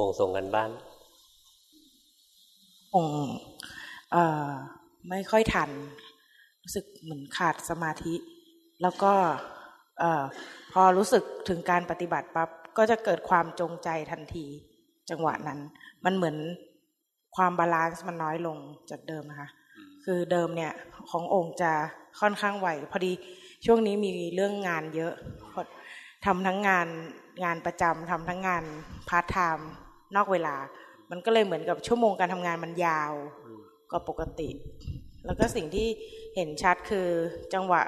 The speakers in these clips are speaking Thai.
องค์ส่งการบ้านองค์เอ่อไม่ค่อยทัน รู้สึกเหมือนขาดสมาธิ แล้วก็เอ่อพอรู้สึกถึงการปฏิบัติปั๊บก็จะเกิดความจงใจทันทีจังหวะนั้น มันเหมือนความ balance มันน้อยลงจากเดิมนะคะ คือเดิมเนี่ยขององค์จะค่อนข้างไหวพอดีช่วงนี้มีเรื่องงานเยอะทำทั้งงานงานประจำทำทั้งงานพาร์ทไทม์ นอกเวลา มันก็เลยเหมือนกับชั่วโมงการทำงานมันยาวกว่าปกติ แล้วก็สิ่งที่เห็นชัดคือจังหวะ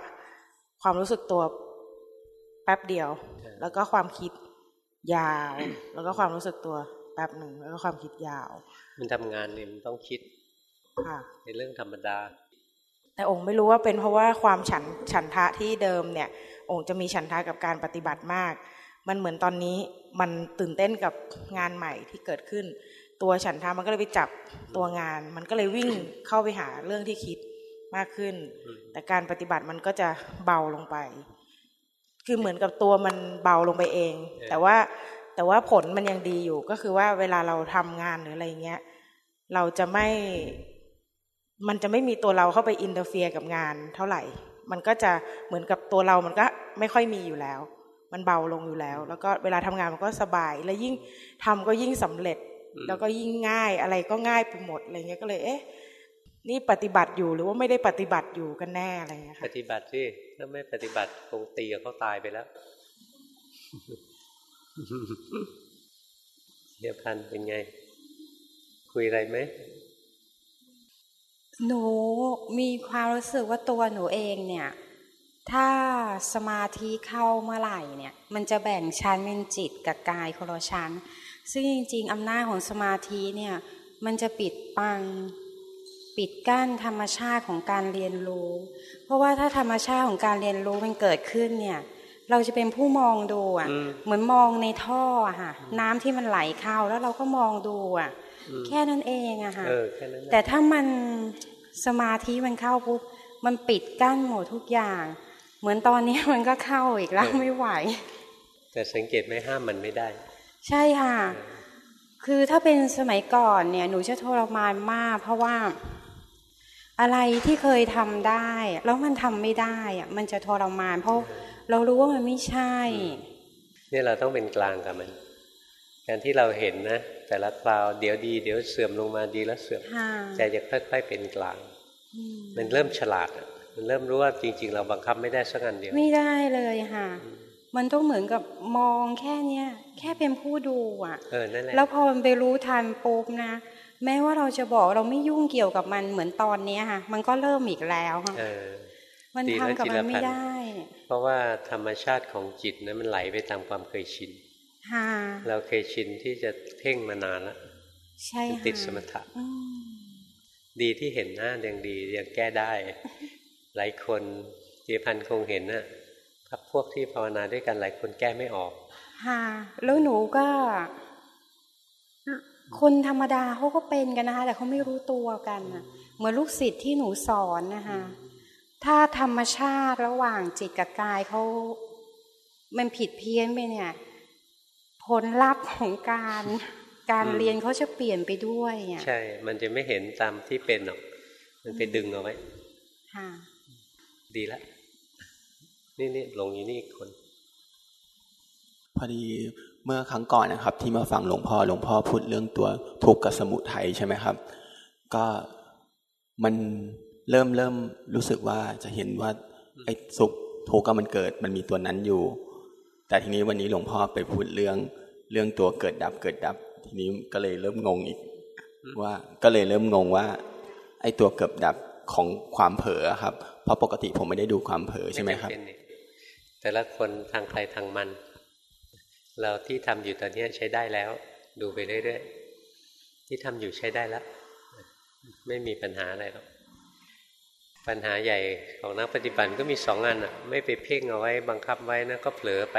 ความรู้สึกตัวแป๊บเดียว แล้วก็ความคิดยาว แล้วก็ความรู้สึกตัวแป๊บหนึ่งแล้วก็ความคิดยาว มันทำงานเนี่ยมันต้องคิดค่ะเป็นเรื่องธรรมดา แต่องค์ไม่รู้ว่าเป็นเพราะว่าความฉันฉันทะที่เดิมเนี่ย องค์จะมีฉันทะกับการปฏิบัติมาก มันเหมือนตอนนี้มันตื่นเต้นกับงานใหม่ที่เกิดขึ้น ตัวฉันทะมันก็เลยไปจับตัวงาน มันก็เลยวิ่งเข้าไปหาเรื่องที่คิดมากขึ้น แต่การปฏิบัติมันก็จะเบาลงไป คือเหมือนกับตัวมันเบาลงไปเอง แต่ว่าแต่ว่าผลมันยังดีอยู่ก็คือว่าเวลาเราทำงานหรืออะไรเงี้ยเราจะไม่ มันจะไม่มีตัวเราเข้าไปอินเตอร์เฟียกับงานเท่าไหร่ มันก็จะเหมือนกับตัวเรามันก็ไม่ค่อยมีอยู่แล้ว มันเบาลงอยู่แล้ว แล้วก็เวลาทำงานมันก็สบาย และยิ่งทำก็ยิ่งสำเร็จ แล้วก็ยิ่งง่ายอะไรก็ง่ายไปหมดอะไรเงี้ยก็เลย เอ๊ะ นี่ปฏิบัติอยู่หรือว่าไม่ได้ปฏิบัติอยู่กันแน่อะไรเงี้ยค่ะปฏิบัติสิถ้าไม่ปฏิบัติคงตีเขาตายไปแล้วเดี๋ยวพันเป็นไง คุยอะไรไหมหนูมีความรู้สึกว่าตัวหนูเองเนี่ย ถ้าสมาธิเข้าเมื่อไหร่เนี่ยมันจะแบ่งชั้นเป็นจิตกับกายคนละชั้น ซึ่งจริง ๆอำนาจของสมาธิเนี่ยมันจะปิดปังปิดกั้นธรรมชาติของการเรียนรู้ เพราะว่าถ้าธรรมชาติของการเรียนรู้มันเกิดขึ้นเนี่ยเราจะเป็นผู้มองดูอะเหมือนมองในท่อค่ะ น้ำที่มันไหลเข้าแล้วเราก็มองดูอะแค่นั้นเองอะค่ะแต่ถ้ามันสมาธิมันเข้าปุ๊บมันปิดกั้นหมดทุกอย่าง เหมือนตอนนี้มันก็เข้าอีกแล้วไม่ไหว แต่สังเกตไม่ห้ามมันไม่ได้ ใช่ค่ะ คือถ้าเป็นสมัยก่อนเนี่ย หนูจะทรมานมาก เพราะว่าอะไรที่เคยทำได้ แล้วมันทำไม่ได้อะมันจะทรมาน เพราะเรารู้ว่ามันไม่ใช่นี่เราต้องเป็นกลางกับมันการที่เราเห็นนะ แต่ละคราวเดี๋ยวดี เดี๋ยวเสื่อมลงมาดีแล้วเสื่อมใจจะค่อยๆเป็นกลาง มันเริ่มฉลาด มันเริ่มรู้ว่าจริง ๆ เราบังคับไม่ได้สักอันเดียว ไม่ได้เลยค่ะ มันต้องเหมือนกับมองแค่เนี้ยแค่เป็นผู้ดูอะเออนั่นแหละแล้วพอมันไปรู้ทันปุ๊บนะแม้ว่าเราจะบอกเราไม่ยุ่งเกี่ยวกับมันเหมือนตอนนี้ค่ะ มันก็เริ่มอีกแล้วค่ะมันทำกับมันไม่ได้ เพราะว่าธรรมชาติของจิตนะมันไหลไปตามความเคยชินเราเคยชินที่จะเพ่งมานานแล้วติดสมถะดีที่เห็นหน้ายังดียังแก้ได้ หลายคนเจพันคงเห็นนะพักพวกที่ภาวนาด้วยกันหลายคนแก้ไม่ออกค่ะแล้วหนูก็ คนธรรมดาเขาก็เป็นกันนะคะ แต่เขาไม่รู้ตัวกันเหมือนลูกศิษย์ที่หนูสอนนะคะถ้าธรรมชาติระหว่างจิตกับกายเขามันผิดเพี้ยนไปเนี่ย ผลลัพธ์ของการการเรียนเขาจะเปลี่ยนไปด้วยใช่ มันจะไม่เห็นตามที่เป็นหรอก มันไปดึงเอาไว้ ค่ะ ดีแล้วนี่นี่ลงอยู่นี่อีกคน พอดีเมื่อครั้งก่อนนะครับ ที่มาฟังหลวงพ่อหลวงพ่อพูดเรื่องตัวทุกข์กับสมุทัยใช่ไหมครับ ก็มันเริ่มเริ่มรู้สึกว่าจะเห็นว่าไอ้สุขทุกข์ก็มันเกิด มันมีตัวนั้นอยู่ แต่ทีนี้วันนี้หลวงพ่อไปพูดเรื่องเรื่องตัวเกิดดับเกิดดับ ทีนี้ก็เลยเริ่มงงอีก ว่าก็เลยเริ่มงงว่า ไอ้ตัวเกิดดับของความเผลอครับ เพราะปกติผมไม่ได้ดูความเผลอใช่ไหมครับ แต่ละคนทางใครทางมัน เราที่ทำอยู่ตอนนี้ใช้ได้แล้ว ดูไปเรื่อยๆที่ทำอยู่ใช้ได้แล้ว ไม่มีปัญหาอะไรหรอกปัญหาใหญ่ของนักปฏิบัติก็มีสองอันอะ ไม่ไปเพ่งเอาไว้บังคับไว้นะก็เผลอไป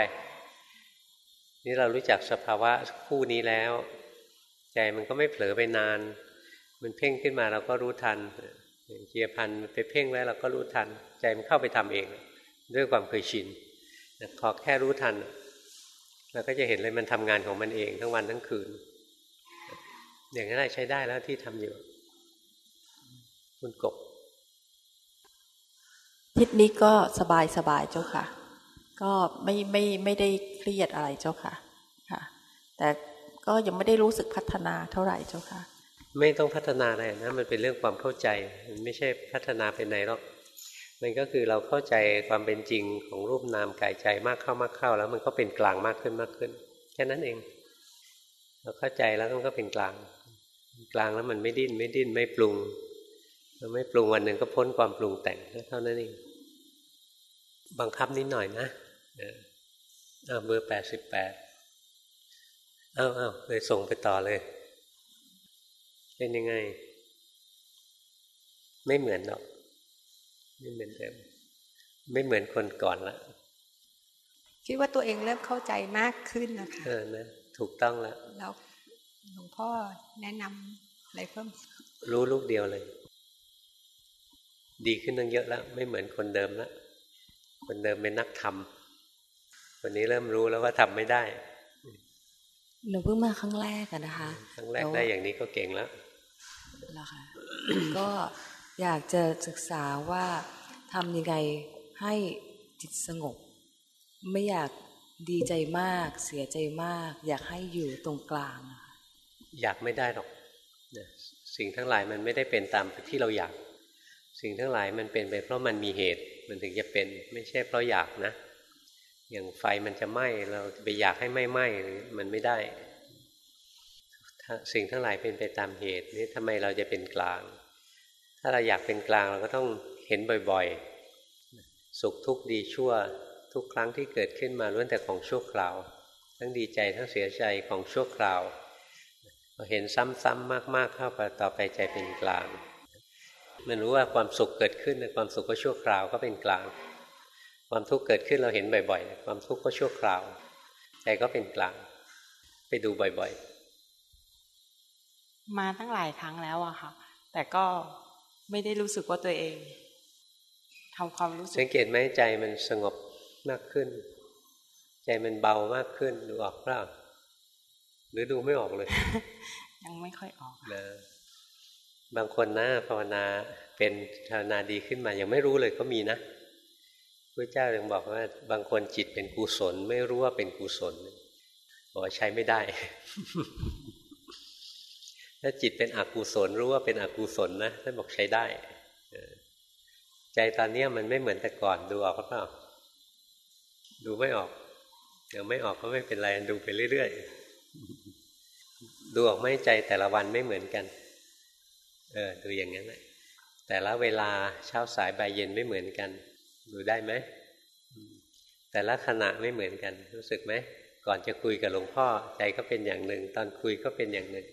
นี่เรารู้จักสภาวะคู่นี้แล้ว ใจมันก็ไม่เผลอไปนาน มันเพ่งขึ้นมาเราก็รู้ทัน เกียร์พันไปเพ่งไว้เราก็รู้ทัน ใจมันเข้าไปทำเอง ด้วยความเคยชินขอแค่รู้ทันเราก็จะเห็นเลยมันทำงานของมันเองทั้งวันทั้งคืน อย่างนั้นใช้ได้แล้วที่ทำอยู่คุณกบทิศนี้ก็สบายสบายเจ้าค่ะ ก็ไม่ไม่ไม่ได้เครียดอะไรเจ้าค่ะค่ะ แต่ก็ยังไม่ได้รู้สึกพัฒนาเท่าไหร่เจ้าค่ะ ไม่ต้องพัฒนาอะไรนะมันเป็นเรื่องความเข้าใจ มันไม่ใช่พัฒนาไปไหนหรอกมันก็คือเราเข้าใจความเป็นจริงของรูปนามกายใจมากเข้ามากเข้า แล้วมันก็เป็นกลางมากขึ้นมากขึ้น แค่นั้นเอง เราเข้าใจแล้วมันก็เป็นกลาง กลางแล้วมันไม่ดิ้นไม่ดิ้นไม่ปรุงเราไม่ปรุงวันหนึ่งก็พ้นความปรุงแต่งเท่านั้นเอง บังคับนิดหน่อยนะเออเบอร์แปดสิบแปดเอาเอาเลยส่งไปต่อเลย เป็นยังไง ไม่เหมือนหรอกไม่เหมือนเดิมไม่เหมือนคนก่อนละคิดว่าตัวเองเริ่มเข้าใจมากขึ้นนะคะเออนะถูกต้องแล้วแล้วหลวงพ่อแนะนำอะไรเพิ่ม รู้ลูกเดียวเลย ดีขึ้นตั้งเยอะแล้ว ไม่เหมือนคนเดิมแล้วคนเดิมเป็นนักทำคนนี้เริ่มรู้แล้วว่าทำไม่ได้หนูเพิ่งมาครั้งแรกอะนะคะ ครั้งแรกได้อย่างนี้ก็เก่งแล้ว แล้วค่ะก็อยากจะศึกษาว่าทำยังไงให้จิตสงบ ไม่อยากดีใจมาก เสียใจมาก อยากให้อยู่ตรงกลาง อยากไม่ได้หรอกสิ่งทั้งหลายมันไม่ได้เป็นตามที่เราอยาก สิ่งทั้งหลายมันเป็นไปเพราะมันมีเหตุมันถึงจะเป็นไม่ใช่เพราะอยากนะ อย่างไฟมันจะไหม้เราไปอยากให้ไม่ไหม้มันไม่ได้ สิ่งทั้งหลายเป็นไปตามเหตุนี่ทำไมเราจะเป็นกลาง ถ้าเราอยากเป็นกลางเราก็ต้องเห็นบ่อยๆ สุขทุกข์ดีชั่วทุกครั้งที่เกิดขึ้นมาล้วนแต่ของชั่วคราว ทั้งดีใจทั้งเสียใจของชั่วคราวพอเห็นซ้ำๆมากๆเข้าไปต่อไปใจเป็นกลาง มันรู้ว่าความสุขเกิดขึ้นความสุขก็ชั่วคราวก็เป็นกลาง ความทุกข์เกิดขึ้นเราเห็นบ่อยๆ ความทุกข์ก็ชั่วคราว ใจก็เป็นกลาง ไปดูบ่อยๆ มาตั้งหลายครั้งแล้วอะค่ะ แต่ก็ไม่ได้รู้สึกว่าตัวเองทำความรู้สึๆกสังเกตไหมใจมันสงบมากขึ้น ใจมันเบามากขึ้นดูออกเปล่าหรือดูไม่ออกเลย ยังไม่ค่อยออกนะบางคนนะภาวนาเป็นภาวนาดีขึ้นมา ยังไม่รู้เลยก็มีนะพระเจ้ายังบอกว่า บางคนจิตเป็นกุศล ไม่รู้ว่าเป็นกุศลบอกว่าใช้ไม่ได้ ถ้าจิตเป็นอกุศลรู้ว่าเป็นอกุศลนะท่านบอกใช้ได้ใจตอนนี้มันไม่เหมือนแต่ก่อนดูออกหรือเปล่าดูไม่ออกเดี๋ยวไม่ออกก็ไม่เป็นไรดูไปเรื่อยๆดูออกไม่ใจแต่ละวันไม่เหมือนกัน เออดูอย่างนั้นแหละแต่ละเวลาเช้าสายบ่ายเย็นไม่เหมือนกัน ดูได้ไหมแต่ละขณะไม่เหมือนกัน รู้สึกไหมก่อนจะคุยกับหลวงพ่อใจก็เป็นอย่างหนึ่ง ตอนคุยก็เป็นอย่างหนึ่ง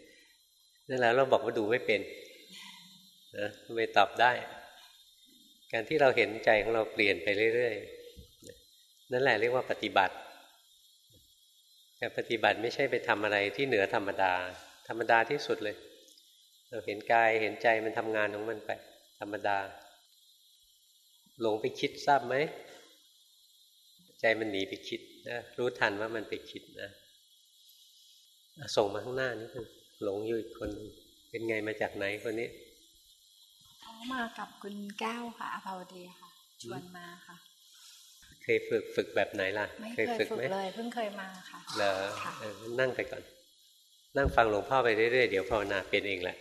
นั่นแหละเราบอกว่าดูไม่เป็นนะไม่ตอบได้ การที่เราเห็นใจของเราเปลี่ยนไปเรื่อยๆ นั่นแหละเรียกว่าปฏิบัติการปฏิบัติไม่ใช่ไปทำอะไรที่เหนือธรรมดา ธรรมดาที่สุดเลย เราเห็นกายเห็นใจมันทำงานของมันไป ธรรมดา หลงไปคิดทราบไหม ใจมันหนีไปคิดนะรู้ทันว่ามันไปคิดนะอะส่งมาข้างหน้านิดนึง หลงอยู่อีกคนหนึ่งเป็นไงมาจากไหนคนนี้เขามากับคุณแก้วค่ะอภาวดีค่ะ ชวนมาค่ะ เคยฝึกฝึกแบบไหนล่ะ ไม่เคยฝึกไหมเลยเพิ่งเคยมาค่ะ เหรอค่ะเออนั่งไปก่อน นั่งฟังหลวงพ่อไปเรื่อยๆเดี๋ยวภาวนาเป็นเองแหละ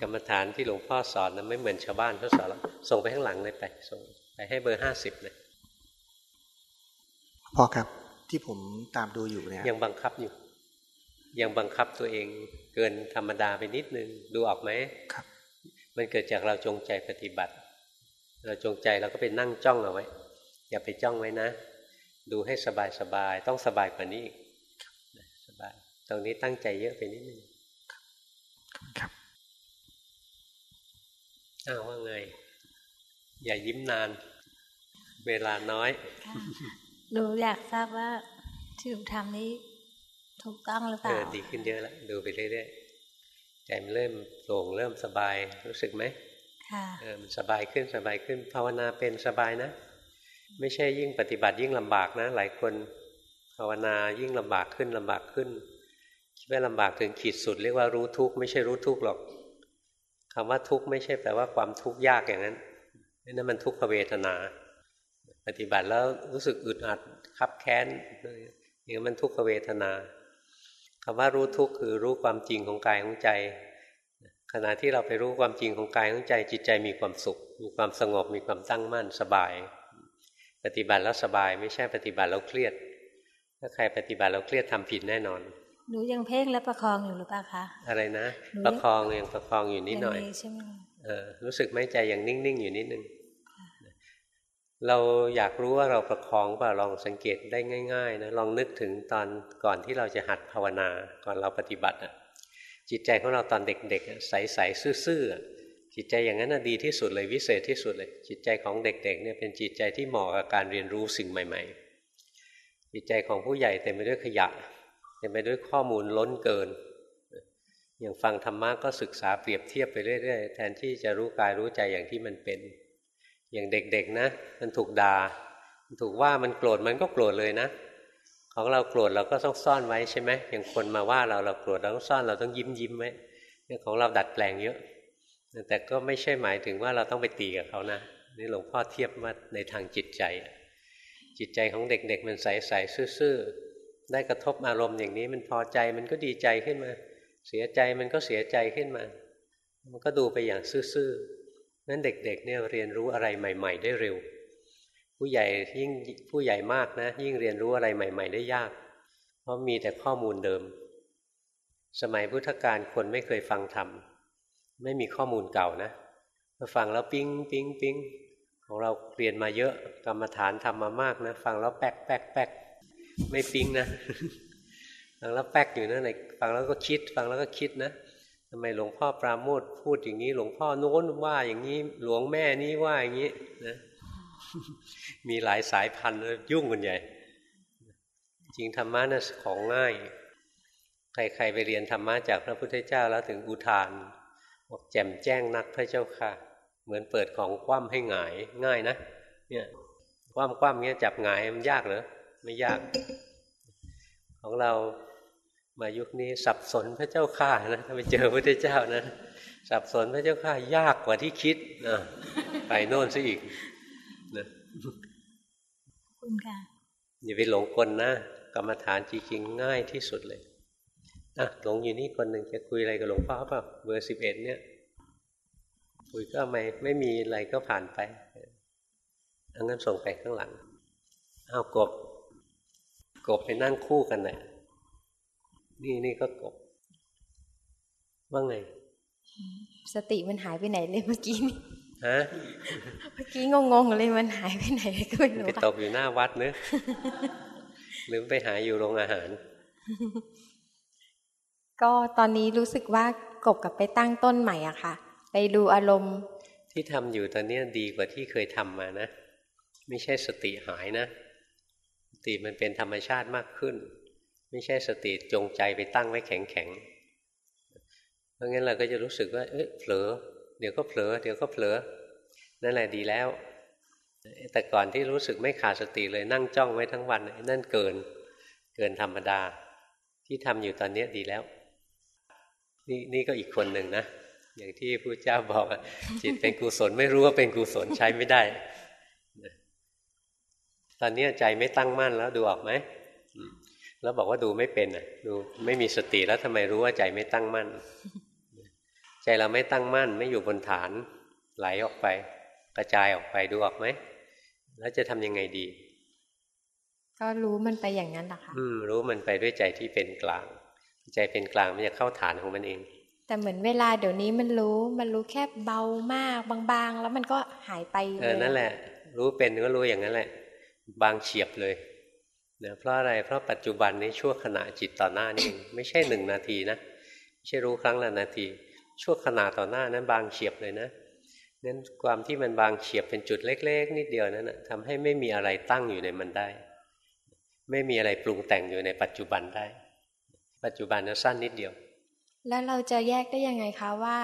กรรมฐานที่หลวงพ่อสอนนะไม่เหมือนชาวบ้านเขาสอนแล้วส่งไปข้างหลังเลยไปส่งไปให้เบอร์ห้าสิบเลยพ่อครับที่ผมตามดูอยู่เนี่ยยังบังคับอยู่ ยังบังคับตัวเองเกินธรรมดาไปนิดนึง ดูออกไหมครับ มันเกิดจากเราจงใจปฏิบัติ เราจงใจเราก็ไปนั่งจ้องเอาไว้ อย่าไปจ้องไว้นะ ดูให้สบายสบายต้องสบายกว่านี้อีกสบายตรงนี้ตั้งใจเยอะไปนิดนึงครับอ้าวว่าไง อย่ายิ้มนาน เวลาน้อยหนูอยากทราบว่าที่หนูทำนี้ ถูกต้องหรือเปเอล่าอดีขึ้นเยอะแล้วดูไปเรื่อยๆใจมันเริ่มโปร่งเริ่มสบายรู้สึกไหมค่ะเออมันสบายขึ้นสบายขึ้นภาวนาเป็นสบายนะ ไม่ใช่ยิ่งปฏิบัติยิ่งลำบากนะ หลายคนภาวนายิ่งลำบากขึ้นลำบากขึ้นคิดว่าลำบากถึงขีดสุดเรียกว่ารู้ทุกข์ไม่ใช่รู้ทุกข์หรอกคำว่าทุกข์ไม่ใช่แปลว่าความทุกข์ยากอย่างนั้นนั่นมันทุกขเวทนา ปฏิบัติแล้วรู้สึกอึดอัดคับแค้นอย่างนั้นมันทุกขเวทนา คำว่ารู้ทุกข์คือรู้ความจริงของกายของใจ ขณะที่เราไปรู้ความจริงของกายของใจ จิตใจมีความสุข มีความสงบ มีความตั้งมั่นสบาย ปฏิบัติแล้วสบายไม่ใช่ปฏิบัติแล้วเครียด ถ้าใครปฏิบัติแล้วเครียดทำผิดแน่นอน หนูยังเพ่งและประคองอยู่หรือเปล่าคะ อะไรนะ ประคองยังประคองอยู่นิดหน่อยใช่ไหมเออรู้สึกไม่ใจยังนิ่งๆอยู่นิดนึง เราอยากรู้ว่าเราประคองเปล่าลองสังเกตได้ง่ายๆนะลองนึกถึงตอนก่อนที่เราจะหัดภาวนาก่อนเราปฏิบัติอะจิตใจของเราตอนเด็กๆใสๆซื่อๆจิตใจอย่างนั้นดีที่สุดเลยวิเศษที่สุดเลย จิตใจของเด็กๆเนี่ยเป็นจิตใจที่เหมาะกับการเรียนรู้สิ่งใหม่ ๆ จิตใจของผู้ใหญ่เต็มไปด้วยขยะเต็มไปด้วยข้อมูลล้นเกินอย่างฟังธรรมะก็ศึกษาเปรียบเทียบไปเรื่อยๆแทนที่จะรู้กายรู้ใจอย่างที่มันเป็น อย่างเด็กๆนะ มันถูกดา่าถูกว่ามันโกรธมันก็โกรธเลยนะ ของเราโกรธเราก็ต้องซ่อนไว้ใช่ไหมอย่างคนมาว่าเราเราโกรธเราต้องซ่อนเราต้องยิ้มยิ้มไว้เนี่ยของเราดัดแปลงเยอะ แต่ก็ไม่ใช่หมายถึงว่าเราต้องไปตีกับเขานะนี่หลวงพ่อเทียบมาในทางจิตใจ จิตใจของเด็ก ๆ มันใสๆซื่อๆได้กระทบอารมณ์อย่างนี้มันพอใจมันก็ดีใจขึ้นมา เสียใจมันก็เสียใจขึ้นมา มันก็ดูไปอย่างซื่อๆ นั้นเด็กๆเนี่ยเรียนรู้อะไรใหม่ ๆ ได้เร็ว ผู้ใหญ่ยิ่งผู้ใหญ่มากนะ ยิ่งเรียนรู้อะไรใหม่ ๆ ได้ยาก เพราะมีแต่ข้อมูลเดิม สมัยพุทธกาลคนไม่เคยฟังธรรมไม่มีข้อมูลเก่านะมาฟังแล้วปิ๊งปิ๊งปิ๊งของเราเรียนมาเยอะกรรมฐานทำมามากนะ ฟังแล้วแป๊กแป๊กแป๊กไม่ปิ๊งนะฟังแล้วแป๊กอยู่นะในฟังแล้วก็คิด ฟังแล้วก็คิดนะ ทำไมหลวงพ่อปราโมทพูดอย่างนี้ หลวงพ่อโน้นว่าอย่างนี้ หลวงแม่นี้ว่าอย่างนี้นะมีหลายสายพันธุ์ยุ่งกันใหญ่ จริงธรรมะนะ่ะของง่าย ใครๆไปเรียนธรรมะจากพระพุทธเจ้าแล้วถึงอุทานบอกแจ่มแจ้งนักพระเจ้าค่ะ เหมือนเปิดของคว่ำให้หงายง่ายนะเนี่ยคว่ำคว่ำเงี้ยจับหงายมันยากเหรอไม่ยาก ของเรา มายุคนี้สับสนพระเจ้าข้านะถ้าไปเจอพระเจ้านะสับสนพระเจ้าข้ายากกว่าที่คิดนะไปโน่นซะอีกนะคุณค่ะอย่าไปหลงคนนะกรรมฐานจริงๆง่ายที่สุดเลยอะหลงอยู่นี่คนหนึ่งจะคุยอะไรกับหลวงพ่อเปล่าเบอร์สิบเอ็ดเนี่ยคุยก็ไม่ไม่มีอะไรก็ผ่านไปอังั้นส่งไปข้างหลังเอากบ กบไปนั่งคู่กันน่ะ นี่นี่ก็กบว่าไง สติมันหายไปไหนเลยเมื่อกี้นี่ฮะเมื่อกี้งงๆเลยมันหายไปไหนก็ไม่รู้ไปตกอยู่หน้าวัดเนอะหรือไปหาอยู่โรงอาหาร ก็ตอนนี้รู้สึกว่ากบกับไปตั้งต้นใหม่อะค่ะ ไปดูอารมณ์ ที่ทำอยู่ตอนนี้ดีกว่าที่เคยทำมานะ ไม่ใช่สติหายนะติมันเป็นธรรมชาติมากขึ้น ไม่ใช่สติจงใจไปตั้งไว้แข็งแข็งเพราะงั้นเราก็จะรู้สึกว่า เอ๊ะเผลอ เดี๋ยวก็เผลอ เดี๋ยวก็เผลอ นั่นแหละดีแล้ว แต่ก่อนที่รู้สึกไม่ขาดสติเลยนั่งจ้องไว้ทั้งวัน นั่นเกิน เกินธรรมดา ที่ทำอยู่ตอนนี้ดีแล้ว นี่นี่ก็อีกคนหนึ่งนะ อย่างที่พระเจ้าบอกจิตเป็นกุศลไม่รู้ว่าเป็นกุศลใช้ไม่ได้ ตอนนี้ใจไม่ตั้งมั่นแล้วดูออกไหม แล้วบอกว่าดูไม่เป็นอะ ดูไม่มีสติแล้วทำไมรู้ว่าใจไม่ตั้งมั่น ใจเราไม่ตั้งมั่น ไม่อยู่บนฐาน ไหลออกไป กระจายออกไปดูออกไหม แล้วจะทำยังไงดี ก็รู้มันไปอย่างนั้นแหละค่ะอืม รู้มันไปด้วยใจที่เป็นกลาง ใจเป็นกลางมันจะเข้าฐานของมันเอง แต่เหมือนเวลาเดี๋ยวนี้มันรู้มันรู้แค่เบามากบางๆ แล้วมันก็หายไปเออนั่นแหละ รู้เป็นก็รู้อย่างนั้นแหละ บางเฉียบเลย นะเพราะอะไรเพราะปัจจุบันนี้ชั่วขณะจิตต่อหน้านี่ไม่ใช่หนึ่งนาทีนะไม่ใช่รู้ครั้งละนาที ชั่วขณะต่อหน้านั้นบางเฉียบเลยนะนั้นความที่มันบางเฉียบเป็นจุดเล็ก ๆ นิดเดียวนั้นนะทำให้ไม่มีอะไรตั้งอยู่ในมันได้ ไม่มีอะไรปรุงแต่งอยู่ในปัจจุบันได้ ปัจจุบันนั้นสั้นนิดเดียว แล้วเราจะแยกได้ยังไงคะว่า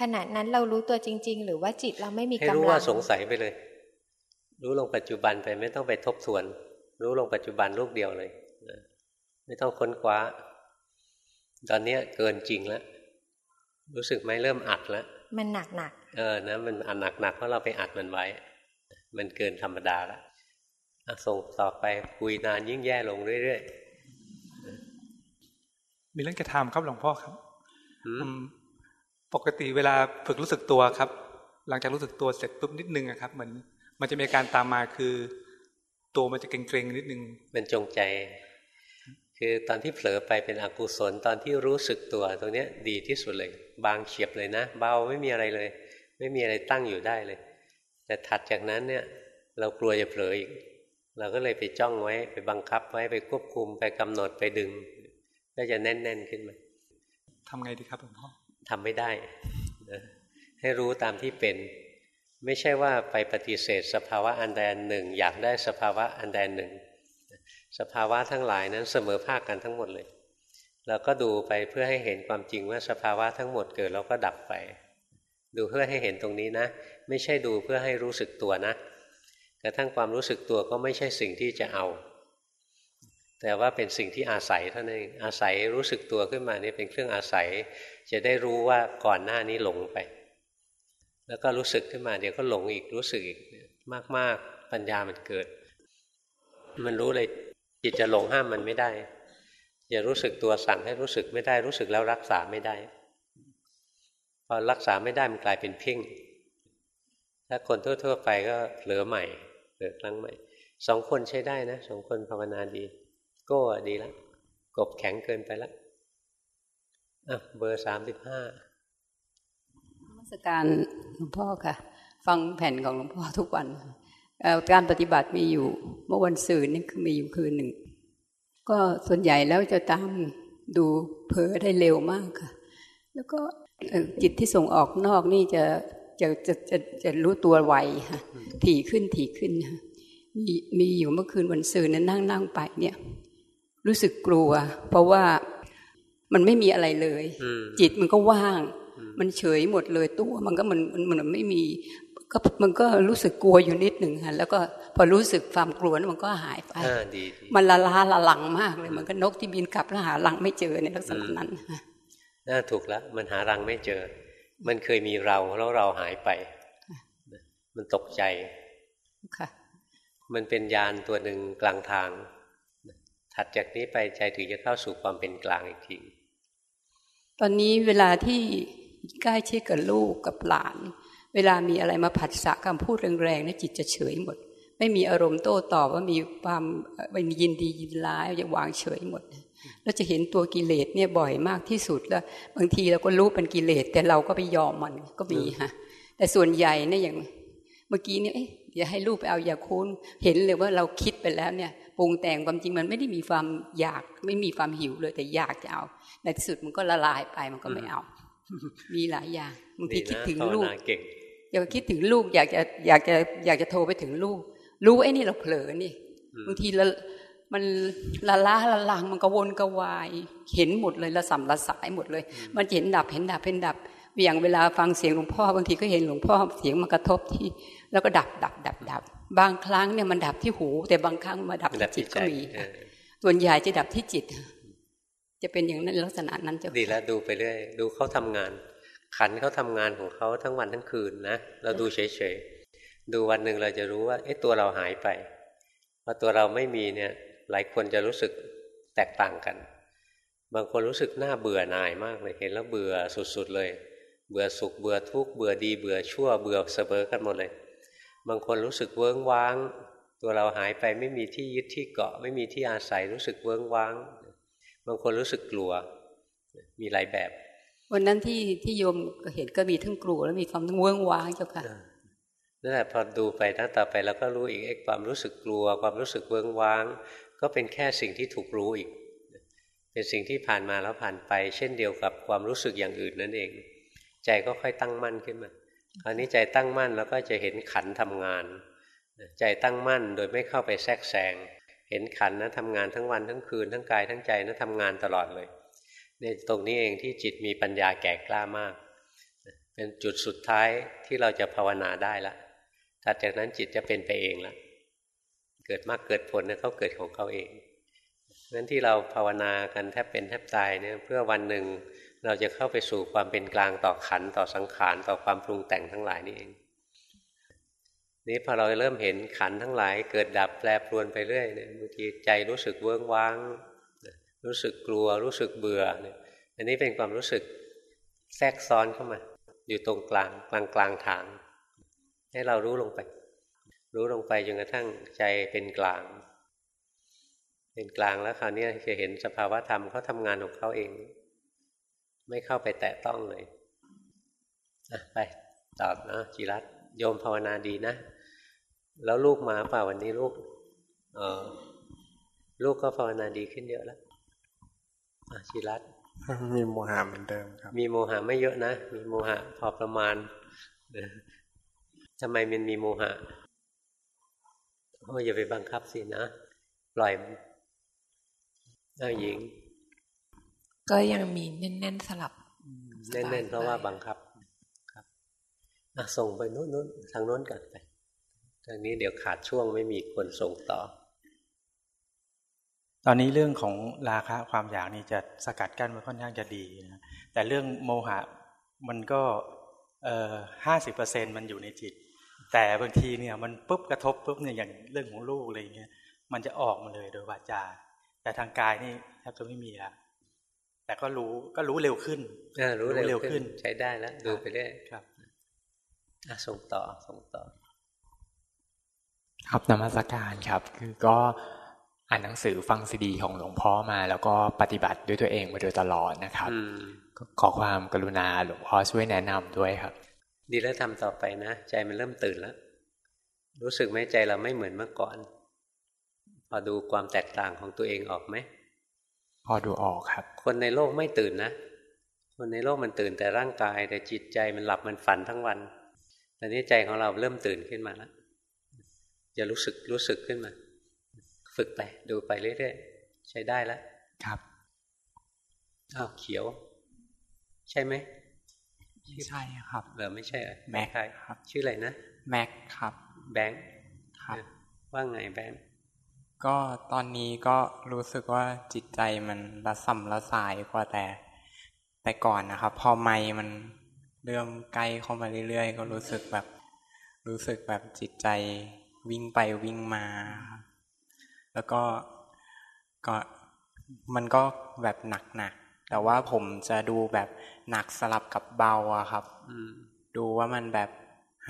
ขณะนั้นเรารู้ตัวจริง ๆ หรือว่าจิตเราไม่มีกำลังให้รู้ว่าสงสัยไปเลย รู้ลงปัจจุบันไปไม่ต้องไปทบทวน รู้ลงปัจจุบันลูกเดียวเลยไม่ต้องค้นคว้า ตอนนี้เกินจริงแล้ว รู้สึกไหมเริ่มอัดแล้ว มันหนักหนักเออนะมันอัดหนักหนักเพราะเราไปอัดมันไว้ มันเกินธรรมดาแล้วส่งต่อไปคุยนานยิ่งแย่ลงเรื่อยๆ มีเรื่องจะถามครับหลวงพ่อครับปกติเวลาฝึกรู้สึกตัวครับ หลังจากรู้สึกตัวเสร็จปุ๊บนิดนึงอะครับ เหมือนมันจะมีการตามมาคือ ตัวมันจะเกร็งๆนิดนึงเป็นจงใจ คือตอนที่เผลอไปเป็นอกุศลตอนที่รู้สึกตัวตรงนี้ดีที่สุดเลย บางเฉียบเลยนะ เบาไม่มีอะไรเลย ไม่มีอะไรตั้งอยู่ได้เลย แต่ถัดจากนั้นเนี่ย เรากลัวจะเผลออีก เราก็เลยไปจ้องไว้ไปบังคับไว้ไปควบคุมไปกำหนดไปดึง ก็จะแน่น ๆขึ้นมาทำไงดีครับหลวงพ่อทำไม่ได้นะให้รู้ตามที่เป็น ไม่ใช่ว่าไปปฏิเสธ สภาวะอันใดอันหนึ่ง อยากได้สภาวะอันใดนหนึ่ง สภาวะทั้งหลายนั้นเสมอภาคกันทั้งหมดเลยเราก็ดูไปเพื่อให้เห็นความจริงว่าสภาวะทั้งหมดเกิดแล้วก็ดับไป ดูเพื่อให้เห็นตรงนี้นะ ไม่ใช่ดูเพื่อให้รู้สึกตัวนะกระทั่งความรู้สึกตัวก็ไม่ใช่สิ่งที่จะเอา แต่ว่าเป็นสิ่งที่อาศัยเท่านั้นเองอาศัยรู้สึกตัวขึ้นมานี่เป็นเครื่องอาศัย จะได้รู้ว่าก่อนหน้านี้หลงไป แล้วก็รู้สึกขึ้นมาเดี๋ยวก็หลงอีกรู้สึกอีกมาก ๆ ปัญญามันเกิด มันรู้เลยจิตจะหลงห้ามมันไม่ได้ อย่ารู้สึกตัวสั่งให้รู้สึกไม่ได้ รู้สึกแล้วรักษาไม่ได้ พอรักษาไม่ได้มันกลายเป็นเพ่ง ถ้าคนทั่ว ๆ ไปก็เผลอใหม่เกิดครั้งใหม่สองคนใช้ได้นะสองคนภาวนาดี โก้ดีแล้วกบแข็งเกินไปแล้วอะเบอร์สามสิบห้า สการหลวงพ่อค่ะ ฟังแผ่นของหลวงพ่อทุกวัน การปฏิบัติมีอยู่เมื่อวันสื่อนี่คือมีอยู่คืนหนึ่ง ก็ส่วนใหญ่แล้วจะตามดูเพอได้เร็วมากค่ะ แล้วก็จิตที่ส่งออกนอกนี่จะจะจะจะจะรู้ตัวไวค่ะถี่ขึ้นถี่ขึ้นค่ะมีมีอยู่เมื่อคืนวันซื่อนั้นนั่งนั่งไปเนี่ย รู้สึกกลัว เพราะว่ามันไม่มีอะไรเลย จิตมันก็ว่าง มันเฉยหมดเลยตัว มันก็มันมันไม่มีก็มันก็รู้สึกกลัวอยู่นิดหนึ่งค่ะแล้วก็พอรู้สึกความกลัวนั้นมันก็หายไปมันละลาละลังมากเลยมันก็นกที่บินกลับแล้วหาลังไม่เจอในลักษณะนั้นน่าถูกแล้วมันหารังไม่เจอ มันเคยมีเราแล้วเราหายไป มันตกใจมันเป็นยานตัวหนึ่งกลางทาง ถัดจากนี้ไปใจถึงจะเข้าสู่ความเป็นกลางอีกทีตอนนี้เวลาที่ ใกล้ชิดกับลูกกับหลาน เวลามีอะไรมาผัดสะคำพูดแรงๆนี่จิตจะเฉยหมด ไม่มีอารมณ์โต้ตอบว่ามีความไม่มียินดียินร้ายจะวางเฉยหมดเราจะเห็นตัวกิเลสเนี่ยบ่อยมากที่สุดแล้ว บางทีเราก็รู้เป็นกิเลส แต่เราก็ไปยอมมันก็มีฮะแต่ส่วนใหญ่เนี่ยอย่างเมื่อกี้เนี่ยเดี๋ยวให้ลูกไปเอายาคูนเห็นเลยว่าเราคิดไปแล้วเนี่ยปรุงแต่งความจริงมันไม่ได้มีความอยาก ไม่มีความหิวเลยแต่อยากจะเอา ในที่สุดมันก็ละลายไปมันก็ไม่เอา มีหลายอย่างบางทีคิดถึงลูกอยากคิดถึงลูก อยากจะอยากจะอยากจะโทรไปถึงลูก รู้ไอ้นี่เราเผลอนี่บางทีเรามันละล้าละลังมันกระวนกระวาย เห็นหมดเลยละสัมละสายหมดเลย มันเห็นดับเห็นดับเห็นดับอย่างเวลาฟังเสียงหลวงพ่อบางทีก็เห็นหลวงพ่อเสียงมากระทบที่ แล้วก็ดับดับดับดับบางครั้งเนี่ยมันดับที่หู แต่บางครั้งมาดับที่จิตก็มีส่วนใหญ่จะดับที่จิต จะเป็นอย่างนั้นลักษณะนั้นจะดีแล้วดูไปเรื่อย ดูเขาทำงาน ขันเขาทำงานของเขาทั้งวันทั้งคืนนะเราดูเฉยๆดูวันหนึ่งเราจะรู้ว่าเอ๊ะตัวเราหายไปพอตัวเราไม่มีเนี่ยหลายคนจะรู้สึกแตกต่างกัน บางคนรู้สึกหน้าเบื่อหน่ายมากเลยเห็นแล้วเบื่อสุดๆเลย เบื่อสุขเบื่อทุกข์เบื่อดีเบื่อชั่วเบื่อเสมอกันหมดเลย บางคนรู้สึกเวิ้งว้าง ตัวเราหายไปไม่มีที่ยึดที่เกาะ ไม่มีที่อาศัยรู้สึกเวิ้งว้าง บางคนรู้สึกกลัว มีหลายแบบ วันนั้นที่ที่โยมเห็นก็มีทั้งกลัวแล้วมีความทั้งเวิ้งว้างเจ้าค่ะนั่นแหละพอดูไปนะต่อไปเราก็รู้อีกความรู้สึกกลัว ความรู้สึกเวิ้งว้าง ก็เป็นแค่สิ่งที่ถูกรู้อีก เป็นสิ่งที่ผ่านมาแล้วผ่านไป เช่นเดียวกับความรู้สึกอย่างอื่นนั่นเอง ใจก็ค่อยตั้งมั่นขึ้นมาคราวนี้ใจตั้งมั่นแล้วก็จะเห็นขันทำงาน ใจตั้งมั่นโดยไม่เข้าไปแทรกแซง เห็นขันนะทำงานทั้งวันทั้งคืนทั้งกายทั้งใจนะทำงานตลอดเลยในตรงนี้เองที่จิตมีปัญญาแก่กล้ามาก เป็นจุดสุดท้ายที่เราจะภาวนาได้ละถัดจากนั้นจิตจะเป็นไปเองล้วเกิดมากเกิดผลเนี่ยเขาเกิดของเขาเองงั้นที่เราภาวนากันแทบเป็นแทบตายเนี่ยเพื่อวันหนึ่งเราจะเข้าไปสู่ความเป็นกลางต่อขันต่อสังขารต่อความปรุงแต่งทั้งหลายนี่เอง นี้พอเราเริ่มเห็นขันทั้งหลาย เกิดดับแปรปรวนไปเรื่อยเนี่ยบางทีใจรู้สึกเวิ้งว้าง รู้สึกกลัวรู้สึกเบื่อเนี่ยอันนี้เป็นความรู้สึกแทรกซ้อนเข้ามา อยู่ตรงกลางกลางกลางทางให้เรารู้ลงไป รู้ลงไปจนกระทั่งใจเป็นกลาง เป็นกลางแล้วคราวนี้จะเห็นสภาวะธรรมเขาทำงานของเขาเอง ไม่เข้าไปแตะต้องเลยอะไปตอบนะจิรัตโยมภาวนาดีนะ แล้วลูกมาเปล่าวันนี้ลูกเออลูกก็ภาวนาดีขึ้นเยอะแล้วอะจิรัตมีโมหะเหมือนเดิมครับ มีโมหะไม่เยอะนะ มีโมหะพอประมาณทำไมมันมีโมหะโอ้อย่าไปบังคับสินะ ปล่อยเอาหญิง ก็ยังมีแน่น ๆ สลับ แน่น ๆ เพราะว่าบังคับ ครับส่งไปนู้นนู้นทางโน้นก่อนไป ทางนี้เดี๋ยวขาดช่วงไม่มีคนส่งต่อ ตอนนี้เรื่องของราคะความอยากนี่จะสกัดกั้นมันค่อนข้างจะดีนะแต่เรื่องโมหะมันก็เอ่อห้าสิบเปอร์เซ็นมันอยู่ในจิต แต่บางทีเนี่ยมันปุ๊บกระทบปุ๊บเนี่ยอย่างเรื่องของลูกอะไรเงี้ยมันจะออกมาเลยโดยวาจา แต่ทางกายนี่แทบจะไม่มีละแต่ก็รู้ก็รู้เร็วขึ้นรู้เร็วขึ้น ใช้ได้แล้วดูไปเรื่อยครับส่งต่อส่งต่อ ครับนมัสการครับ คือก็อ่านหนังสือฟังซีดีของหลวงพ่อมาแล้วก็ปฏิบัติด้วยตัวเองมาโดยตลอดนะครับขอความกรุณาหลวงพ่อช่วยแนะนำด้วยครับ ดีแล้วทำต่อไปนะ ใจมันเริ่มตื่นแล้ว รู้สึกไหมใจเราไม่เหมือนเมื่อก่อน พอดูความแตกต่างของตัวเองออกไหมพอดูออกครับ คนในโลกไม่ตื่นนะ คนในโลกมันตื่นแต่ร่างกาย แต่จิตใจมันหลับมันฝันทั้งวันตอนนี้ใจของเราเริ่มตื่นขึ้นมาแล้ว จะรู้สึกรู้สึกขึ้นมา ฝึกไป ดูไปเรื่อยๆ ใช้ได้แล้วครับอ้าวเขียว ใช่ไหมไม่ใช่ครับเออไม่ใช่แม็กครับ ชื่ออะไรนะแม็กครับ แบงค์ครับว่าไงแบงค์ก็ตอนนี้ก็รู้สึกว่าจิตใจมันละสัมละสายกว่าแต่ แต่ก่อนนะครับ พอไม่มันเริ่มใกล้เข้ามาเรื่อยๆ ก็รู้สึกแบบ รู้สึกแบบจิตใจ วิ่งไปวิ่งมาครับแล้วก็ก็มันก็แบบหนักหนักแต่ว่าผมจะดูแบบหนักสลับกับเบาอะครับดูว่ามันแบบ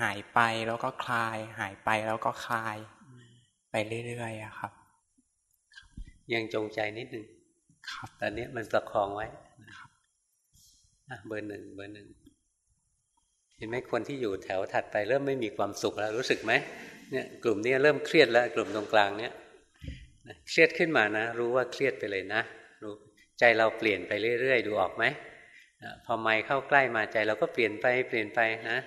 หายไปแล้วก็คลาย หายไปแล้วก็คลาย ไปเรื่อยๆอะครับ ยังจงใจนิดหนึ่งครับตอนนี้มันประคองไว้นะครับเบอร์หนึ่งเบอร์หนึ่งเห็นไหมคนที่อยู่แถวถัดไปเริ่มไม่มีความสุขแล้วรู้สึกไหม เนี่ยกลุ่มนี้เริ่มเครียดแล้วกลุ่มตรงกลางเนี่ยเครียดขึ้นมานะ รู้ว่าเครียดไปเลยนะรู้ใจเราเปลี่ยนไปเรื่อยๆ ดูออกไหมพอไม่เข้าใกล้มาใจเราก็เปลี่ยนไปเปลี่ยนไปนะ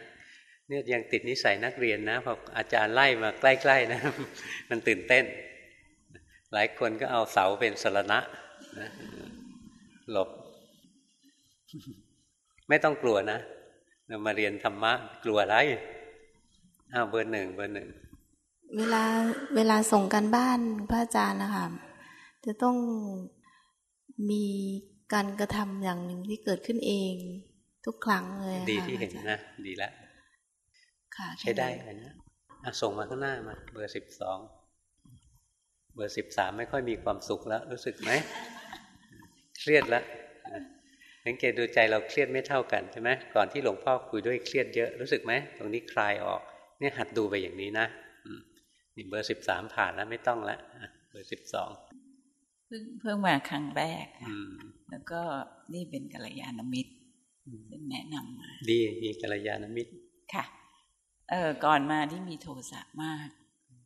เนี่ยยังติดนิสัยนักเรียนนะพออาจารย์ไล่มาใกล้ๆนะ มันตื่นเต้น หลายคนก็เอาเสาเป็นสรณะนะหลบ ไม่ต้องกลัวนะเรามาเรียนธรรมะ กลัวอะไรอ้าวเบอร์หนึ่งเบอร์หนึ่ง เวลาเวลาส่งกันบ้านพระอาจารย์นะคะจะต้องมีการกระทำอย่างหนึ่งที่เกิดขึ้นเองทุกครั้งเลยดีที่เห็นนะ ดีแล้วใช้ได้นะส่งมาข้างหน้ามาเบอร์สิบสองเบอร์สิบสามไม่ค่อยมีความสุขแล้ว รู้สึกไหมเครียดแล้วสังเกตดูใจเราเครียดไม่เท่ากันใช่ไหมก่อนที่หลวงพ่อคุยด้วยเครียดเยอะรู้สึกไหมตรงนี้คลายออก เนี่ยหัดดูไปอย่างนี้นะ นี่เบอร์สิบสามผ่านแล้วไม่ต้องละเบอร์สิบสองเพิ่งเพิ่งมาครั้งแรกแล้วก็นี่เป็นกัลยาณมิตรเป็นแนะนำมา ดีมีกัลยาณมิตรค่ะ เออก่อนมาที่มีโทสะมาก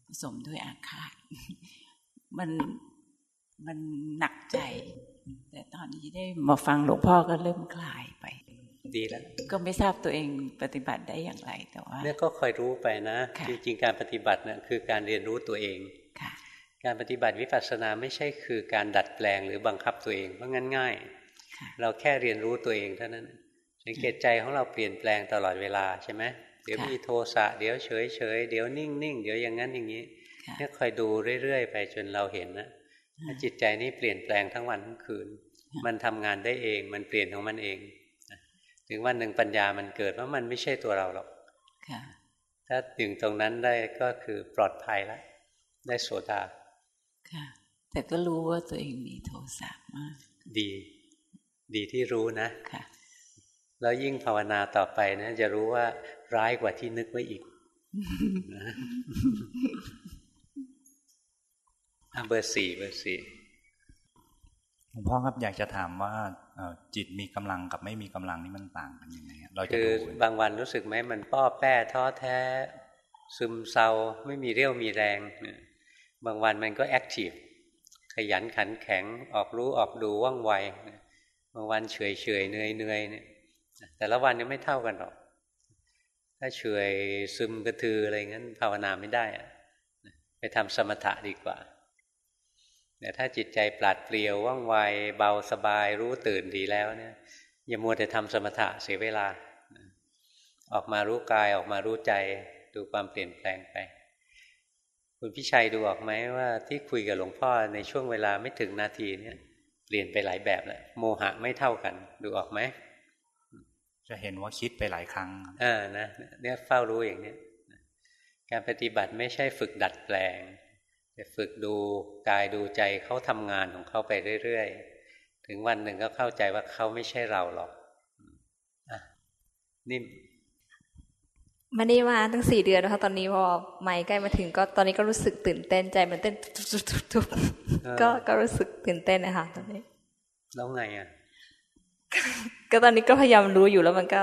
ผสมด้วยอาฆาตมันมันหนักใจ แต่ตอนนี้ได้มาฟังหลวงพ่อก็เริ่มคลายไป ดีแล้ว ก็ไม่ทราบตัวเองปฏิบัติได้อย่างไรแต่ว่าเนี่ยก็คอยรู้ไปนะ จริงๆการปฏิบัติเนี่ยคือการเรียนรู้ตัวเองการปฏิบัติวิปัสสนาไม่ใช่คือการดัดแปลงหรือบังคับตัวเองเพราะงั้นง่าย เราแค่เรียนรู้ตัวเองเท่านั้นสังเกตใจของเราเปลี่ยนแปลงตลอดเวลาใช่ไหมเดี๋ยวมีโทสะเดี๋ยวเฉยเฉยเดี๋ยวนิ่งนิ่งเดี๋ยวอย่างนั้นอย่างนี้เนี่ยคอยดูเรื่อยๆไปจนเราเห็นนะจิตใจนี้เปลี่ยนแปลงทั้งวันทั้งคืน มันทำงานได้เองมันเปลี่ยนของมันเอง ถึงวันหนึ่งปัญญามันเกิดว่ามันไม่ใช่ตัวเราหรอกถ้าถึงตรงนั้นได้ก็คือปลอดภัยแล้วได้โสดาค่ะ แต่ก็รู้ว่าตัวเองมีโทสะมาก ดี ดีที่รู้นะค่ะ แล้วยิ่งภาวนาต่อไปนะ จะรู้ว่าร้ายกว่าที่นึกไว้อีกเบอร์สี่เบอร์สี่หลวงพ่อครับอยากจะถามว่า จิตมีกำลังกับไม่มีกำลังนี่มันต่างกันยังไงเราจะดูบางวันรู้สึกไหมมันป้อแป้ท้อแท้ ซึมเศร้าไม่มีเรี่ยวมีแรง บางวันมันก็แอคทีฟขยันขันแข็งออกรู้ออกดูว่องไวบางวันเฉยเฉยเหนื่อยเหนื่อยเนี่ยแต่ละวันยังไม่เท่ากันหรอก ถ้าเฉยซึมกระทืออะไรงั้นภาวนาไม่ได้อะไปทำสมถะดีกว่า แต่ถ้าจิตใจปราดเปรียวว่องไวเบาสบายรู้ตื่นดีแล้วเนี่ยอย่ามัวแต่ทำสมถะเสียเวลา ออกมารู้กายออกมารู้ใจดูความเปลี่ยนแปลงไป คุณพิชัยดูออกไหมว่าที่คุยกับหลวงพ่อในช่วงเวลาไม่ถึงนาทีเนี่ยเปลี่ยนไปหลายแบบเลยโมหะไม่เท่ากัน ดูออกไหมจะเห็นว่าคิดไปหลายครั้งอ่านะเนี่ยเฝ้ารู้อย่างนี้การปฏิบัติไม่ใช่ฝึกดัดแปลงแต่ ฝึกดูกายดูใจเขาทำงานของเขาไปเรื่อยๆ ถึงวันหนึ่งก็เข้าใจว่าเขาไม่ใช่เราหรอกอะนิ่มมาได้มาตั้งสี่เดือนแล้วค่ะตอนนี้พอไม่ใกล้มาถึงก็ตอนนี้ก็รู้สึกตื่นเต้นใจมันเต้นทุบๆก็ก็รู้สึกตื่นเต้นนะคะตอนนี้ แล้วไงอะ ก็ตอนนี้ก็พยายามรู้อยู่แล้วมันก็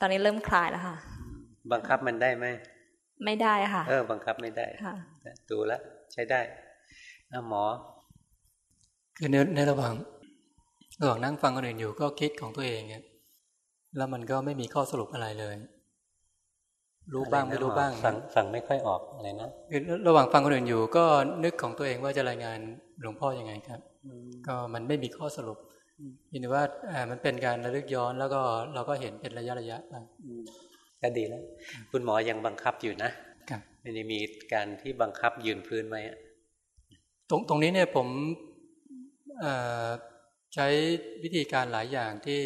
ตอนนี้เริ่มคลายแล้วค่ะ บังคับมันได้ไหมไม่ได้ค่ะ เออ บังคับไม่ได้ค่ะดูแล ใช้ได้หมอ คือในในระหว่างระหว่างนั่งฟังคนอื่นอยู่ก็คิดของตัวเองเนี่ยแล้วมันก็ไม่มีข้อสรุปอะไรเลย รู้บ้างไม่รู้บ้างฟังฟังไม่ค่อยออกอะไรนะคือระหว่างฟังคนอื่นอยู่ ก็นึกของตัวเองว่าจะรายงานหลวงพ่อยังไงครับ ก็มันไม่มีข้อสรุปยินว่ามันเป็นการระลึกย้อนแล้วก็เราก็เห็นเป็นระยะระยะไปก็ดีแล้ว คุณหมอยังบังคับอยู่นะไม่ได้มีการที่บังคับยืนพื้นไหมตรงตรงนี้เนี่ยผมใช้วิธีการหลายอย่างที่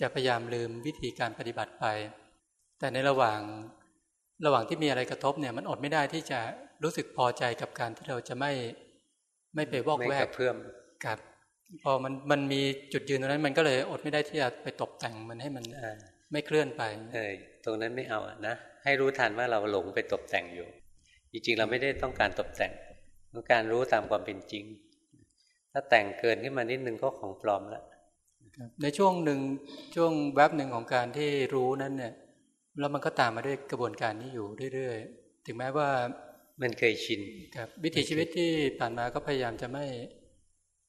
จะพยายามลืมวิธีการปฏิบัติไป แต่ในระหว่างระหว่างที่มีอะไรกระทบเนี่ยมันอดไม่ได้ที่จะรู้สึกพอใจกับการที่เราจะไม่ไม่ไปวอกแวกเพิ่มกับพอมันมันมีจุดยืนตรงนั้น มันก็เลยอดไม่ได้ที่จะไปตกแต่งมันให้มันไม่เคลื่อนไปเออ ตรงนั้นไม่เอานะ ให้รู้ทันว่าเราหลงไปตกแต่งอยู่ จริงๆ เราไม่ได้ต้องการตกแต่งต้องการรู้ตามความเป็นจริง ถ้าแต่งเกินขึ้นมานิดนึงก็ของปลอมแล้วในช่วงหนึ่งช่วงแวบหนึ่งของการที่รู้นั้นเนี่ยแล้วมันก็ตามมาด้วยกระบวนการนี้อยู่เรื่อยๆ ถึงแม้ว่ามันเคยชินครับวิถีชีวิตที่ผ่านมาก็พยายามจะไม่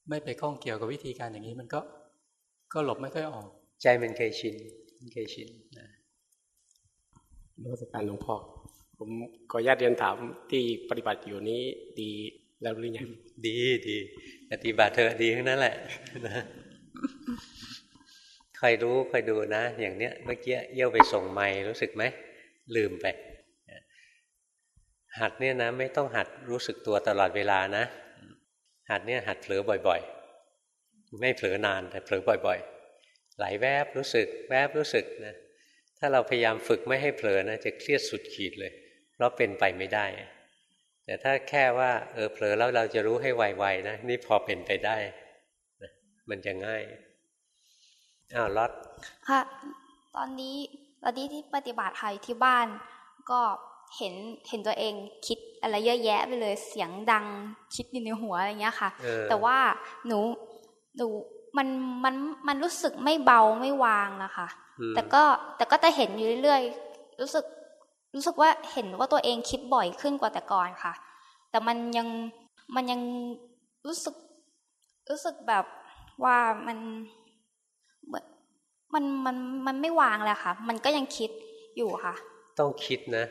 ไม่ไปข้องเกี่ยวกับวิธีการอย่างนี้มันก็ก็หลบไม่ค่อยออก ใจมันเคยชินมันเคยชินนะ นวัตการหลวงพ่อ ผมขออนุญาตเรียนถามที่ปฏิบัติอยู่นี้ดีแล้วหรือยังดีดีปฏิบัติเธอดีทั้งนั้นแหละนะคอยรู้คอยดูนะ อย่างเนี้ยเมื่อกี้เยี่ยวไปส่งไม่รู้สึกไหมลืมไป หัดเนี่ยนะ ไม่ต้องหัดรู้สึกตัวตลอดเวลานะ หัดเนี่ยหัดเผลอบ่อย ๆ ไม่เผลอนานแต่เผลอบ่อย ๆ ไหลแวบรู้สึก แวบรู้สึกนะ ถ้าเราพยายามฝึกไม่ให้เผลอนะจะเครียดสุดขีดเลย เพราะเป็นไปไม่ได้ แต่ถ้าแค่ว่าเออเผลอแล้วเราจะรู้ให้ไวๆนะนี่พอเป็นไปได้มันจะง่ายอ้าวล็อตค่ะ ตอนนี้ตอนนี้ที่ปฏิบัติไทยที่บ้าน ก็เห็นเห็นตัวเองคิดอะไรเยอะแยะไปเลยเสียงดังคิดอยู่ในหัวอะไรเงี้ยค่ะ แต่ว่าหนูหนูมันมันมันรู้สึกไม่เบาไม่วางนะคะ แต่ก็แต่ก็จะเห็นอยู่เรื่อยๆรู้สึกรู้สึกว่าเห็นว่าตัวเองคิดบ่อยขึ้นกว่าแต่ก่อนค่ะ แต่มันยังมันยังรู้สึกรู้สึกแบบว่ามันเหมือนมันมันมันไม่วางเลยค่ะ มันก็ยังคิดอยู่ค่ะ ต้องคิดนะ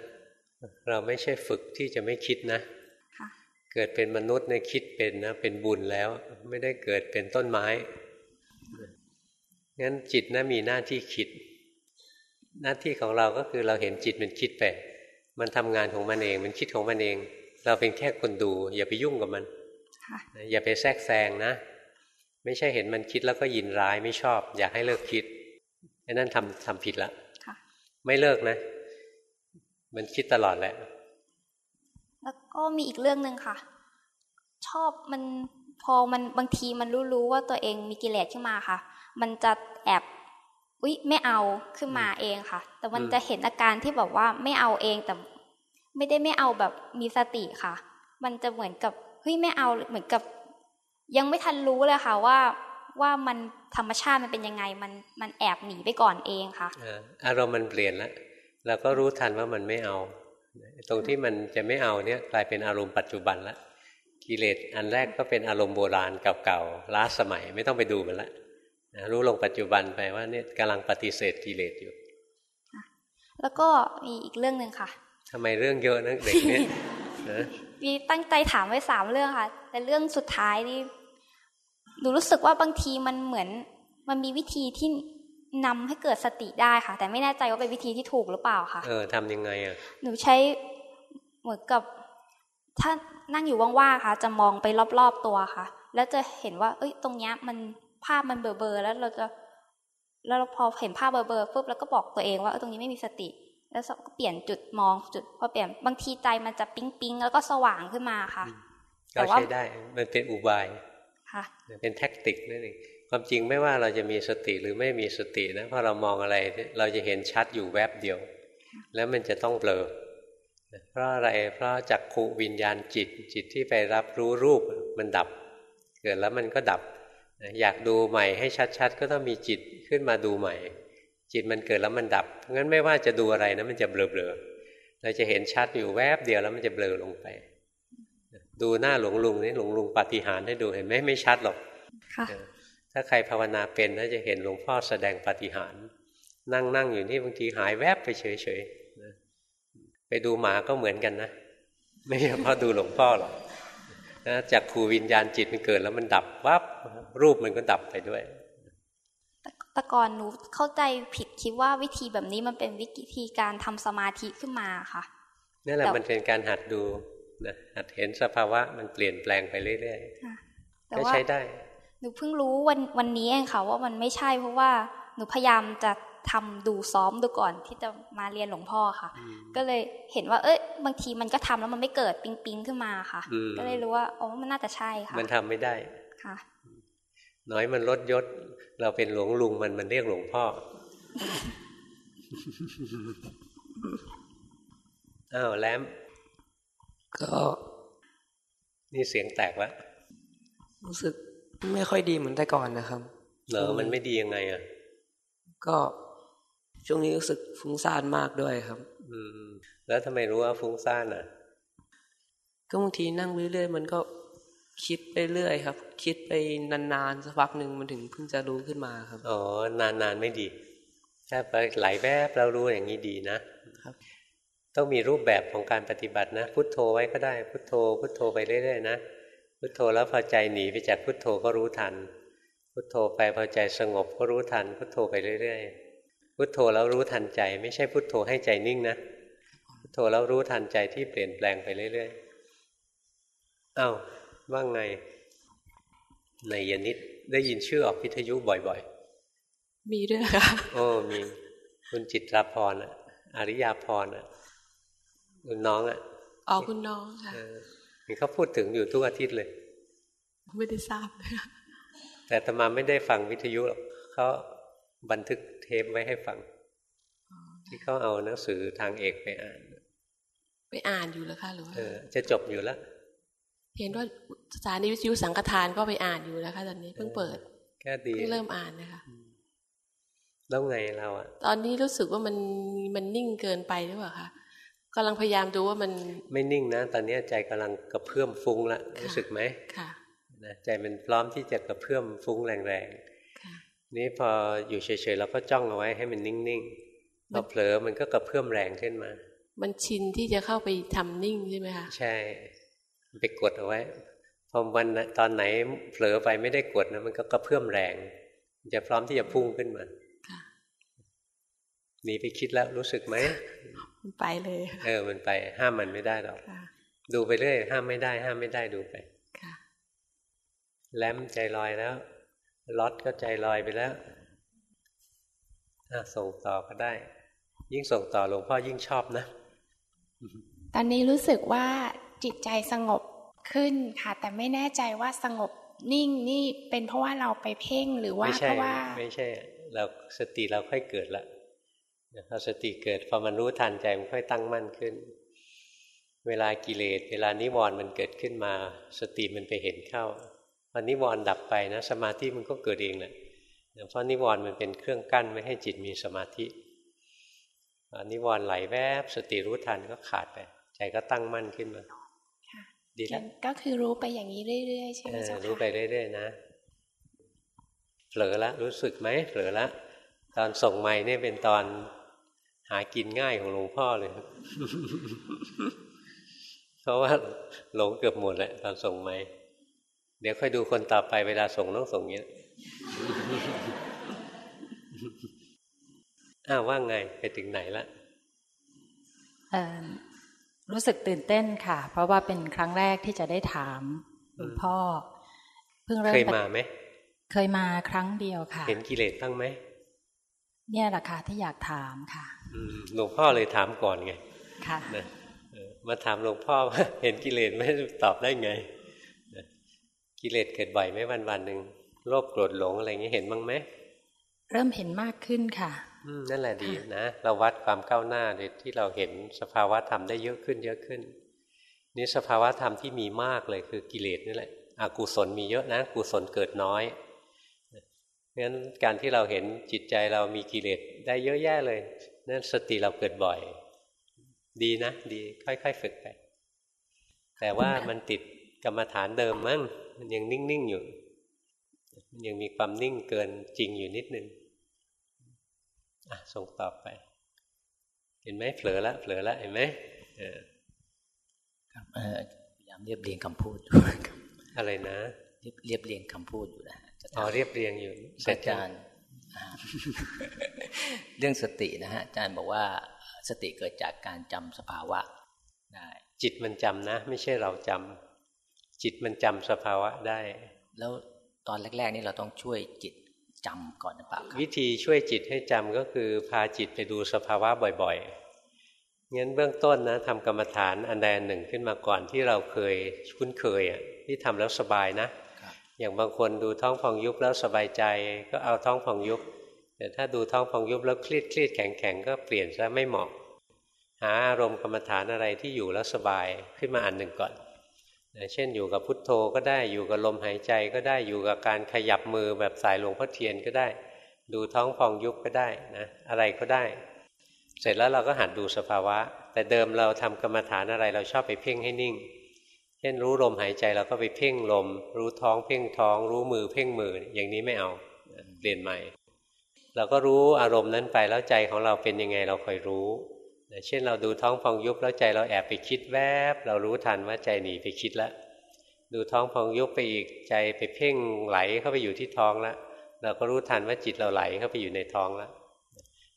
เราไม่ใช่ฝึกที่จะไม่คิดนะเกิดเป็นมนุษย์ในคิดเป็นนะเป็นบุญแล้ว ไม่ได้เกิดเป็นต้นไม้ งั้นจิตนะมีหน้าที่คิด หน้าที่ของเราก็คือเราเห็นจิตมันคิดไป มันทำงานของมันเอง มันคิดของมันเอง เราเป็นแค่คนดู อย่าไปยุ่งกับมันอย่าไปแทรกแซงนะ ไม่ใช่เห็นมันคิดแล้วก็ยินร้ายไม่ชอบ อยากให้เลิกคิดไอ้นั่นทำทำผิดละไม่เลิกนะ มันคิดตลอดแหละแล้วก็มีอีกเรื่องหนึ่งค่ะ ชอบมัน พอมันบางทีมันรู้รู้ว่าตัวเองมีกิเลสขึ้นมาค่ะ มันจะแอบอุ๊ยไม่เอาขึ้นมาเองค่ะ แต่มันจะเห็นอาการที่แบบว่าไม่เอาเองแต่ ไม่ได้ไม่เอาแบบมีสติค่ะ มันจะเหมือนกับเฮ้ยไม่เอาเหมือนกับ ยังไม่ทันรู้เลยค่ะว่าว่ามันธรรมชาติมันเป็นยังไงมันมันแอบหนีไปก่อนเองค่ะอารมณ์มันเปลี่ยนแล้วเราก็รู้ทันว่ามันไม่เอา ตรงที่มันจะไม่เอาเนี่ยกลายเป็นอารมณ์ปัจจุบันแล้ว กิเลสอันแรกก็เป็นอารมณ์โบราณเก่าๆล้าสมัยไม่ต้องไปดูมันละรู้ลงปัจจุบันไปว่าเนี่ยกำลังปฏิเสธกิเลสอยู่ แล้วก็มีอีกเรื่องหนึ่งค่ะทำไมเรื่องเยอะนะเด็กเนี่ยมีตั้งใจถามไว้สามเรื่องค่ะ แต่เรื่องสุดท้ายนี่หนูรู้สึกว่าบางทีมันเหมือน มันมีวิธีที่นำให้เกิดสติได้ค่ะ แต่ไม่แน่ใจว่าเป็นวิธีที่ถูกหรือเปล่าค่ะ เออทำยังไงอะ หนูใช้เหมือนกับถ้านั่งอยู่ว่างๆค่ะ จะมองไปรอบๆตัวค่ะ แล้วจะเห็นว่า เอ้ย ตรงเนี้ยมันภาพมันเบลอๆแล้วเราจะ แล้วพอเห็นภาพเบลอๆปุ๊บแล้วก็บอกตัวเองว่าตรงนี้ไม่มีสติ แล้วก็เปลี่ยนจุดมองจุดพอเปลี่ยนบางทีใจมันจะปิ๊งปิ๊งแล้วก็สว่างขึ้นมาค่ะก็ใช้ได้มันเป็นอุบายค่ะเป็นแท็กติกนั่นเองความจริงไม่ว่าเราจะมีสติหรือไม่มีสตินะพอเรามองอะไรเราจะเห็นชัดอยู่แวบเดียว แล้วมันจะต้องเบลอ เพราะอะไรเพราะจักขูวิญญาณจิตจิตที่ไปรับรู้รูปมันดับ เกิดแล้วมันก็ดับ อยากดูใหม่ให้ชัดๆ ก็ต้องมีจิตขึ้นมาดูใหม่ จิตมันเกิดแล้วมันดับงั้นไม่ว่าจะดูอะไรนะมันจะเบลอๆเราจะเห็นชัดอยู่แวบเดียวแล้วมันจะเบลอลงไป ดูหน้าหลวงลุงนี่หลวงลุงปฏิหารให้ดูเห็นไหมไม่ชัดหรอกถ้าใครภาวนาเป็นน่าจะเห็นหลวงพ่อแสดงปฏิหารนั่งนั่งอยู่นี่บางทีหายแวบไปเฉยๆ ไปดูหมาก็เหมือนกันนะ ไม่ใช่เพราะดูหลวงพ่อหรอกนะจากครูวิญญาณจิตมันเกิดแล้วมันดับวับรูปมันก็ดับไปด้วยแต่ก่อนหนูเข้าใจผิดคิดว่าวิธีแบบนี้มันเป็นวิธีการทำสมาธิขึ้นมาค่ะนี่แหละมันเป็นการหัดดูนะหัดเห็นสภาวะมันเปลี่ยนแปลงไปเรื่อยๆก็ใช้ได้ หนูเพิ่งรู้วันวันนี้เองค่ะว่ามันไม่ใช่เพราะว่าหนูพยายามจะ ทำดูซ้อมดูก่อนที่จะมาเรียนหลวงพ่อค่ะ ก็เลยเห็นว่า เอ้ยบางทีมันก็ทำแล้วมันไม่เกิดปิ๊งปิ๊งขึ้นมาค่ะ ก็เลยรู้ว่าอ๋อมันน่าจะใช่ค่ะ มันทำไม่ได้ค่ะ น้อยมันลดยศ เราเป็นหลวงลุงมันมันเรียกหลวงพ่ออ้าวแลมก็นี่เสียงแตกแล้วรู้สึกไม่ค่อยดีเหมือนแต่ก่อนนะครับเหรอมันไม่ดียังไงอะก็ ช่วงนี้รู้สึกฟุ้งซ่านมากด้วยครับ อืม แล้วทำไมรู้ว่าฟุ้งซ่านอะ ก็บางทีนั่งเรื่อยๆมันก็คิดไปเรื่อยครับ คิดไปนานๆสักพักหนึ่งมันถึงเพิ่งจะรู้ขึ้นมาครับอ๋อนานๆไม่ดีถ้าไปหลายแบบเรารู้อย่างนี้ดีนะครับ ต้องมีรูปแบบของการปฏิบัตินะพุทโธไว้ก็ได้ พุทโธ พุทโธไปเรื่อยๆนะพุทโธแล้วพอใจหนีไปจากพุทโธก็รู้ทัน พุทโธไปพอใจสงบก็รู้ทัน พุทโธไปเรื่อยๆ พุทโธแล้วรู้ทันใจ ไม่ใช่พุทโธให้ใจนิ่งนะพุทโธแล้วรู้ทันใจที่เปลี่ยนแปลงไปเรื่อยๆอ้าวว่าไงในยนิดได้ยินชื่อออกพิทยุบ่อยๆ มีด้วยค่ะโอ้มี คุณจิตราพรอะ อริยาพรอะ คุณน้องอะอ๋อคุณน้องค่ะีเขาพูดถึงอยู่ทุกอาทิตย์เลย ไม่ได้ทราบเลยแต่ตมาไม่ได้ฟังวิทยุหรอกเขา บันทึกเทปไว้ให้ฟัง ที่เขาเอาหนังสือทางเอกไปอ่าน ไปอ่านอยู่แล้วค่ะหรือว่าจะจบอยู่แล้ว เห็นว่าสถานีวิทยุสังฆทานก็ไปอ่านอยู่แล้วค่ะตอนนี้เพิ่งเปิดแค่ดีเพิ่งเริ่มอ่านนะคะแล้วไงเราอะตอนนี้รู้สึกว่ามันมันนิ่งเกินไปหรือเปล่าคะกำลังพยายามดูว่ามัน ไม่นิ่งนะ ตอนนี้ใจกำลังกระเพื่อมฟุ้งละรู้สึกไหมค่ะนะใจมันพร้อมที่จะกระเพื่อมฟุ้งแรงๆ นี่พออยู่เฉยๆเราก็จ้องเอาไว้ให้มันนิ่งๆพอเผลอมันก็กระเพื่อมแรงขึ้นมา มันชินที่จะเข้าไปทำนิ่งใช่ไหมคะใช่ไปกดเอาไว้พอวันตอนไหนเผลอไปไม่ได้กดนะมันก็กระเพื่อมแรงจะพร้อมที่จะพุ่งขึ้นมาหนีไปคิดแล้วรู้สึกไหมมันไปเลยเออมันไป ห้ามมันไม่ได้หรอกดูไปเรื่อยห้ามไม่ได้ ห้ามไม่ได้ดูไปแลมใจลอยแล้ว ล็อตก็ใจลอยไปแล้วส่งต่อก็ได้ ยิ่งส่งต่อหลวงพ่อยิ่งชอบนะ ตอนนี้รู้สึกว่าจิตใจสงบขึ้นค่ะ แต่ไม่แน่ใจว่าสงบนิ่งนี่เป็นเพราะว่าเราไปเพ่งหรือว่าเพราะว่าไม่ใช่เราสติเราค่อยเกิดละพอสติเกิดพอมันรู้ทันใจมันค่อยตั้งมั่นขึ้น เวลากิเลสเวลานิวรณ์มันเกิดขึ้นมา สติมันไปเห็นเข้า พอนิวรณ์ดับไปนะ สมาธิมันก็เกิดเองแหละเพราะนิวรณ์มันเป็นเครื่องกั้นไม่ให้จิตมีสมาธินิวรณ์ไหลแวบสติรู้ทันก็ขาดไป ใจก็ตั้งมั่นขึ้นมาดีแล้วก็คือรู้ไปอย่างนี้เรื่อยๆใช่ไหมเจ้าค่ะรู้ไปเรื่อยๆนะเผลอละรู้สึกไหมเผลอละตอนส่งไม้เนี่ยเป็นตอนหากินง่ายของหลวงพ่อเลยเพราะว่าหลงเกือบหมดแหละตอนส่งไม้ เดี๋ยวค่อยดูคนต่อไปเวลาส่งต้องส่งเงี้ยอ้าวว่าไงไปถึงไหนละรู้สึกตื่นเต้นค่ะ เพราะว่าเป็นครั้งแรกที่จะได้ถามหลวงพ่อ เพิ่งเริ่มเคยมาไหมเคยมาครั้งเดียวค่ะ เห็นกิเลสบ้างไหมเนี่ยแหละค่ะที่อยากถามค่ะหลวงพ่อเลยถามก่อนไง ค่ะนะมาถามหลวงพ่อว่าเห็นกิเลสไม่ตอบได้ไง กิเลสเกิดบ่อยไหมวันวันหนึ่งโลภโกรธหลงอะไรเงี้ยเห็นบ้างไหมเริ่มเห็นมากขึ้นค่ะนั่นแหละดีนะเราวัดความก้าวหน้าโดยที่เราเห็นสภาวะธรรมได้เยอะขึ้นเยอะขึ้น นี่สภาวะธรรมที่มีมากเลยคือกิเลสนี่แหละอกุศลมีเยอะนะกุศลเกิดน้อยงั้นการที่เราเห็นจิตใจเรามีกิเลสได้เยอะแยะเลยนั่นสติเราเกิดบ่อย ดีนะ ดีค่อย ๆ ฝึกไป แต่ว่ามันติดกรรมฐานเดิมมั้ง มันยังนิ่ง ๆ อยู่ มันยังมีความนิ่งเกินจริงอยู่นิดนึงอะส่งตอบไป เห็นไหมเผลอละเผลอละเห็นไหมเออครับพยายามเรียบเรียงคำพูดอะไรนะเรียบเรียบเรียงคำพูดอยู่นะอ๋อเรียบเรียงอยู่อาจารย์เรื่องสตินะฮะอาจารย์บอกว่าสติเกิดจากการจำสภาวะได้จิตมันจำนะ ไม่ใช่เราจำ จิตมันจำสภาวะได้ แล้วตอนแรก ๆ นี่เราต้องช่วยจิตจำก่อนหรือเปล่าวิธีช่วยจิตให้จำก็คือพาจิตไปดูสภาวะบ่อยๆงั้นเบื้องต้นนะทำกรรมฐานอันใดหนึ่งขึ้นมาก่อนที่เราเคยคุ้นเคยอะที่ทำแล้วสบายนะ อย่างบางคนดูท้องพองยุบแล้วสบายใจก็เอาท้องพองยุบ แต่ถ้าดูท้องพองยุบแล้วเครียดเครียดแข็งแข็งก็เปลี่ยนซะไม่เหมาะ หาอารมณ์กรรมฐานอะไรที่อยู่แล้วสบายขึ้นมาอันหนึ่งก่อน เช่นอยู่กับพุทโธก็ได้อยู่กับลมหายใจก็ได้อยู่กับการขยับมือแบบสายหลวงพ่อเทียนก็ได้ ดูท้องพองยุบก็ได้นะอะไรก็ได้ เสร็จแล้วเราก็หัดดูสภาวะ แต่เดิมเราทำกรรมฐานอะไรเราชอบไปเพ่งให้นิ่ง เช่นรู้ลมหายใจเราก็ไปเพ่งลม รู้ท้องเพ่งท้อง รู้มือเพ่งมืออย่างนี้ไม่เอาเปลี่ยนใหม่ เราก็รู้อารมณ์นั้นไปแล้วใจของเราเป็นยังไงเราคอยรู้ เช่นเราดูท้องพองยุบแล้วใจเราแอบไปคิดแวบ เรารู้ทันว่าใจหนีไปคิดแล้วดูท้องพองยุบไปอีกใจไปเพ่งไหลเข้าไปอยู่ที่ท้องแล้วเราก็รู้ทันว่าจิตเราไหลเข้าไปอยู่ในท้องแล้ว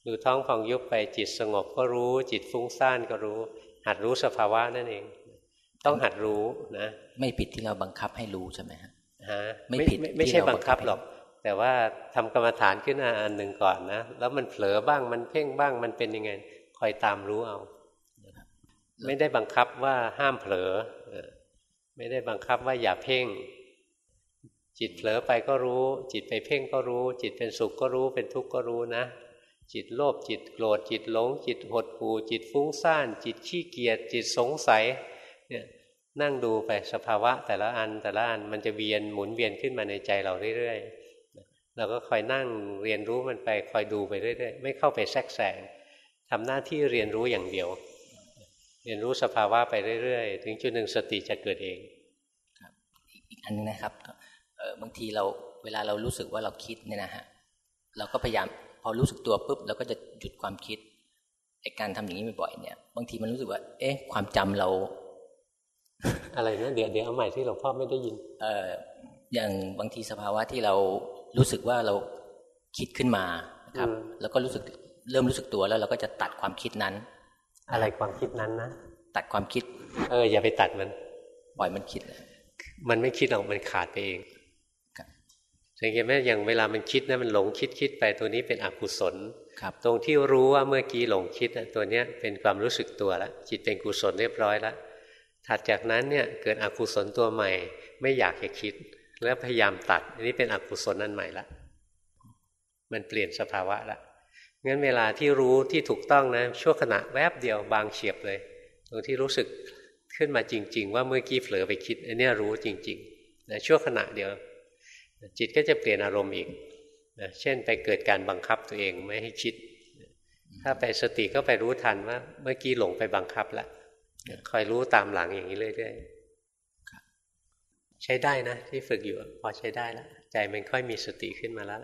ดูท้องพองยุบไปจิตสงบก็รู้ จิตฟุ้งซ่านก็รู้ หัดรู้สภาวะนั่นเอง ต้องหัดรู้นะไม่ผิดที่เราบังคับให้รู้ใช่ไหมฮะฮะไม่ผิดไม่ใช่บังคับหรอก แต่ว่าทำกรรมฐานขึ้นอันหนึ่งก่อนนะแล้วมันเผลอบ้างมันเพ่งบ้างมันเป็นยังไง คอยตามรู้เอาไม่ได้บังคับว่าห้ามเผลอไม่ได้บังคับว่าอย่าเพ่ง จิตเผลอไปก็รู้ จิตไปเพ่งก็รู้ จิตเป็นสุขก็รู้เป็นทุกข์ก็รู้นะ จิตโลภจิตโกรธจิตหลง จิตหดหู่จิตฟุ้งซ่าน จิตขี้เกียจจิตสงสัยเนี่ยนั่งดูไปสภาวะแต่ละอันแต่ละอันมันจะเวียนหมุนเวียนขึ้นมาในใจเราเรื่อยๆเราก็คอยนั่งเรียนรู้มันไปคอยดูไปเรื่อยๆไม่เข้าไปแทรกแซง ทำหน้าที่เรียนรู้อย่างเดียว เรียนรู้สภาวะไปเรื่อยๆ ถึงจุดหนึ่งสติจะเกิดเองครับอีกอันนึงนะครับบางทีเราเวลาเรารู้สึกว่าเราคิดเนี่ยนะฮะเราก็พยายามพอรู้สึกตัวปุ๊บเราก็จะหยุดความคิดไอการทำอย่างนี้บ่อยๆเนี่ย บางทีมันรู้สึกว่า เอ๊ะ ความจำเรา อะไรนะเดี๋ยวเดี๋ยวเอาใหม่ที่หลวงพ่อไม่ได้ยิน เอออย่างบางทีสภาวะที่เรารู้สึกว่าเราคิดขึ้นมาครับ แล้วก็รู้สึก เริ่มรู้สึกตัวแล้วเราก็จะตัดความคิดนั้น อะไรความคิดนั้นนะตัดความคิด เออ อย่าไปตัดมัน ปล่อยมันคิด มันไม่คิดหรอกมันขาดไปเองสังเกตไหมอย่างเวลามันคิดนะมันหลงคิดคิดไปตัวนี้เป็นอกุศลตรงที่รู้ว่าเมื่อกี้หลงคิดตัวเนี้ยเป็นความรู้สึกตัวแล้วจิตเป็นกุศลเรียบร้อยแล้วถัดจากนั้นเนี่ยเกิดอกุศลตัวใหม่ ไม่อยากจะคิด แล้วพยายามตัด อันนี้เป็นอกุศลนั่นใหม่ละมันเปลี่ยนสภาวะละ งั้นเวลาที่รู้ที่ถูกต้องนะชั่วขณะแวบเดียวบางเฉียบเลยตรงที่รู้สึกขึ้นมาจริง ๆ ว่าเมื่อกี้เผลอไปคิดอันนี้รู้จริงๆนะชั่วขณะเดียว จิตก็จะเปลี่ยนอารมณ์อีกนะเช่นไปเกิดการบังคับตัวเองไม่ให้คิด ถ้าไปสติก็ไปรู้ทันว่า เมื่อกี้หลงไปบังคับแล้วคอยรู้ตามหลังอย่างนี้เรื่อยๆใช้ได้นะที่ฝึกอยู่พอใช้ได้แล้วใจมันค่อยมีสติขึ้นมาแล้ว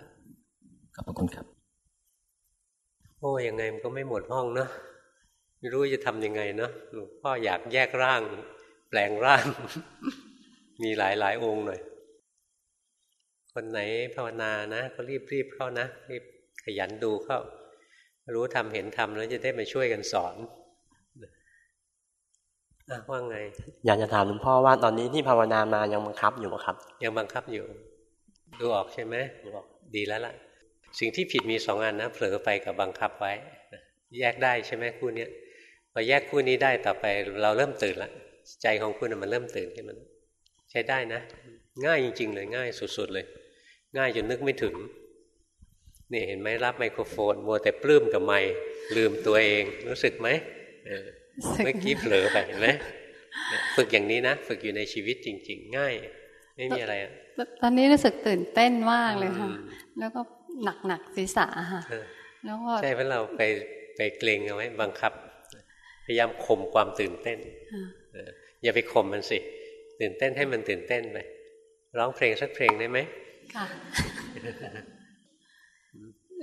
ขอบคุณครับ โอ้ยังไงมันก็ไม่หมดห้องเนาะไม่รู้จะทำยังไงเนาะหลวงพ่ออยากแยกร่าง แปลงร่าง มีหลายหลายองค์หน่อย คนไหนภาวนานะก็รีบรีบเข้านะรีบขยันดูเข้า รู้ทำเห็นทำแล้วจะได้มาช่วยกันสอนว่าไง อยากจะถามหลวงพ่อว่าตอนนี้ที่ภาวนามายังบังคับอยู่ไหมครับ ยังบังคับอยู่ ดูออกใช่ไหมดูออกดีแล้วล่ะ สิ่งที่ผิดมีสองอันนะเผลอไปกับบังคับไว้ แยกได้ใช่ไหมคู่นี้พอแยกคู่นี้ได้ต่อไปเราเริ่มตื่นละใจของคุณมันเริ่มตื่นขึ้นมาใช้ได้นะ ง่ายจริง ๆ เลยง่ายสุดๆเลย ง่ายจนนึกไม่ถึงนี่เห็นไหมรับไมโครโฟนมัวแต่ปลื้มกับไมลืมตัวเอง รู้สึกไหมเมื่อกี้เผลอไปเห็นไหมฝึกอย่างนี้นะฝึกอยู่ในชีวิตจริง ๆ ง่าย ไม่มีอะไรอะตอนนี้รู้สึกตื่นเต้นมากเลยค่ะ แล้วก็ หนักหนักศีรษะค่ะแล้วก็ใช่เพราะเราไปไปเกรงเอาไว้บังคับ พยายามข่มความตื่นเต้นอย่าไปข่มมันสิ ตื่นเต้นให้มันตื่นเต้นไปร้องเพลงสักเพลงได้ไหมค่ะ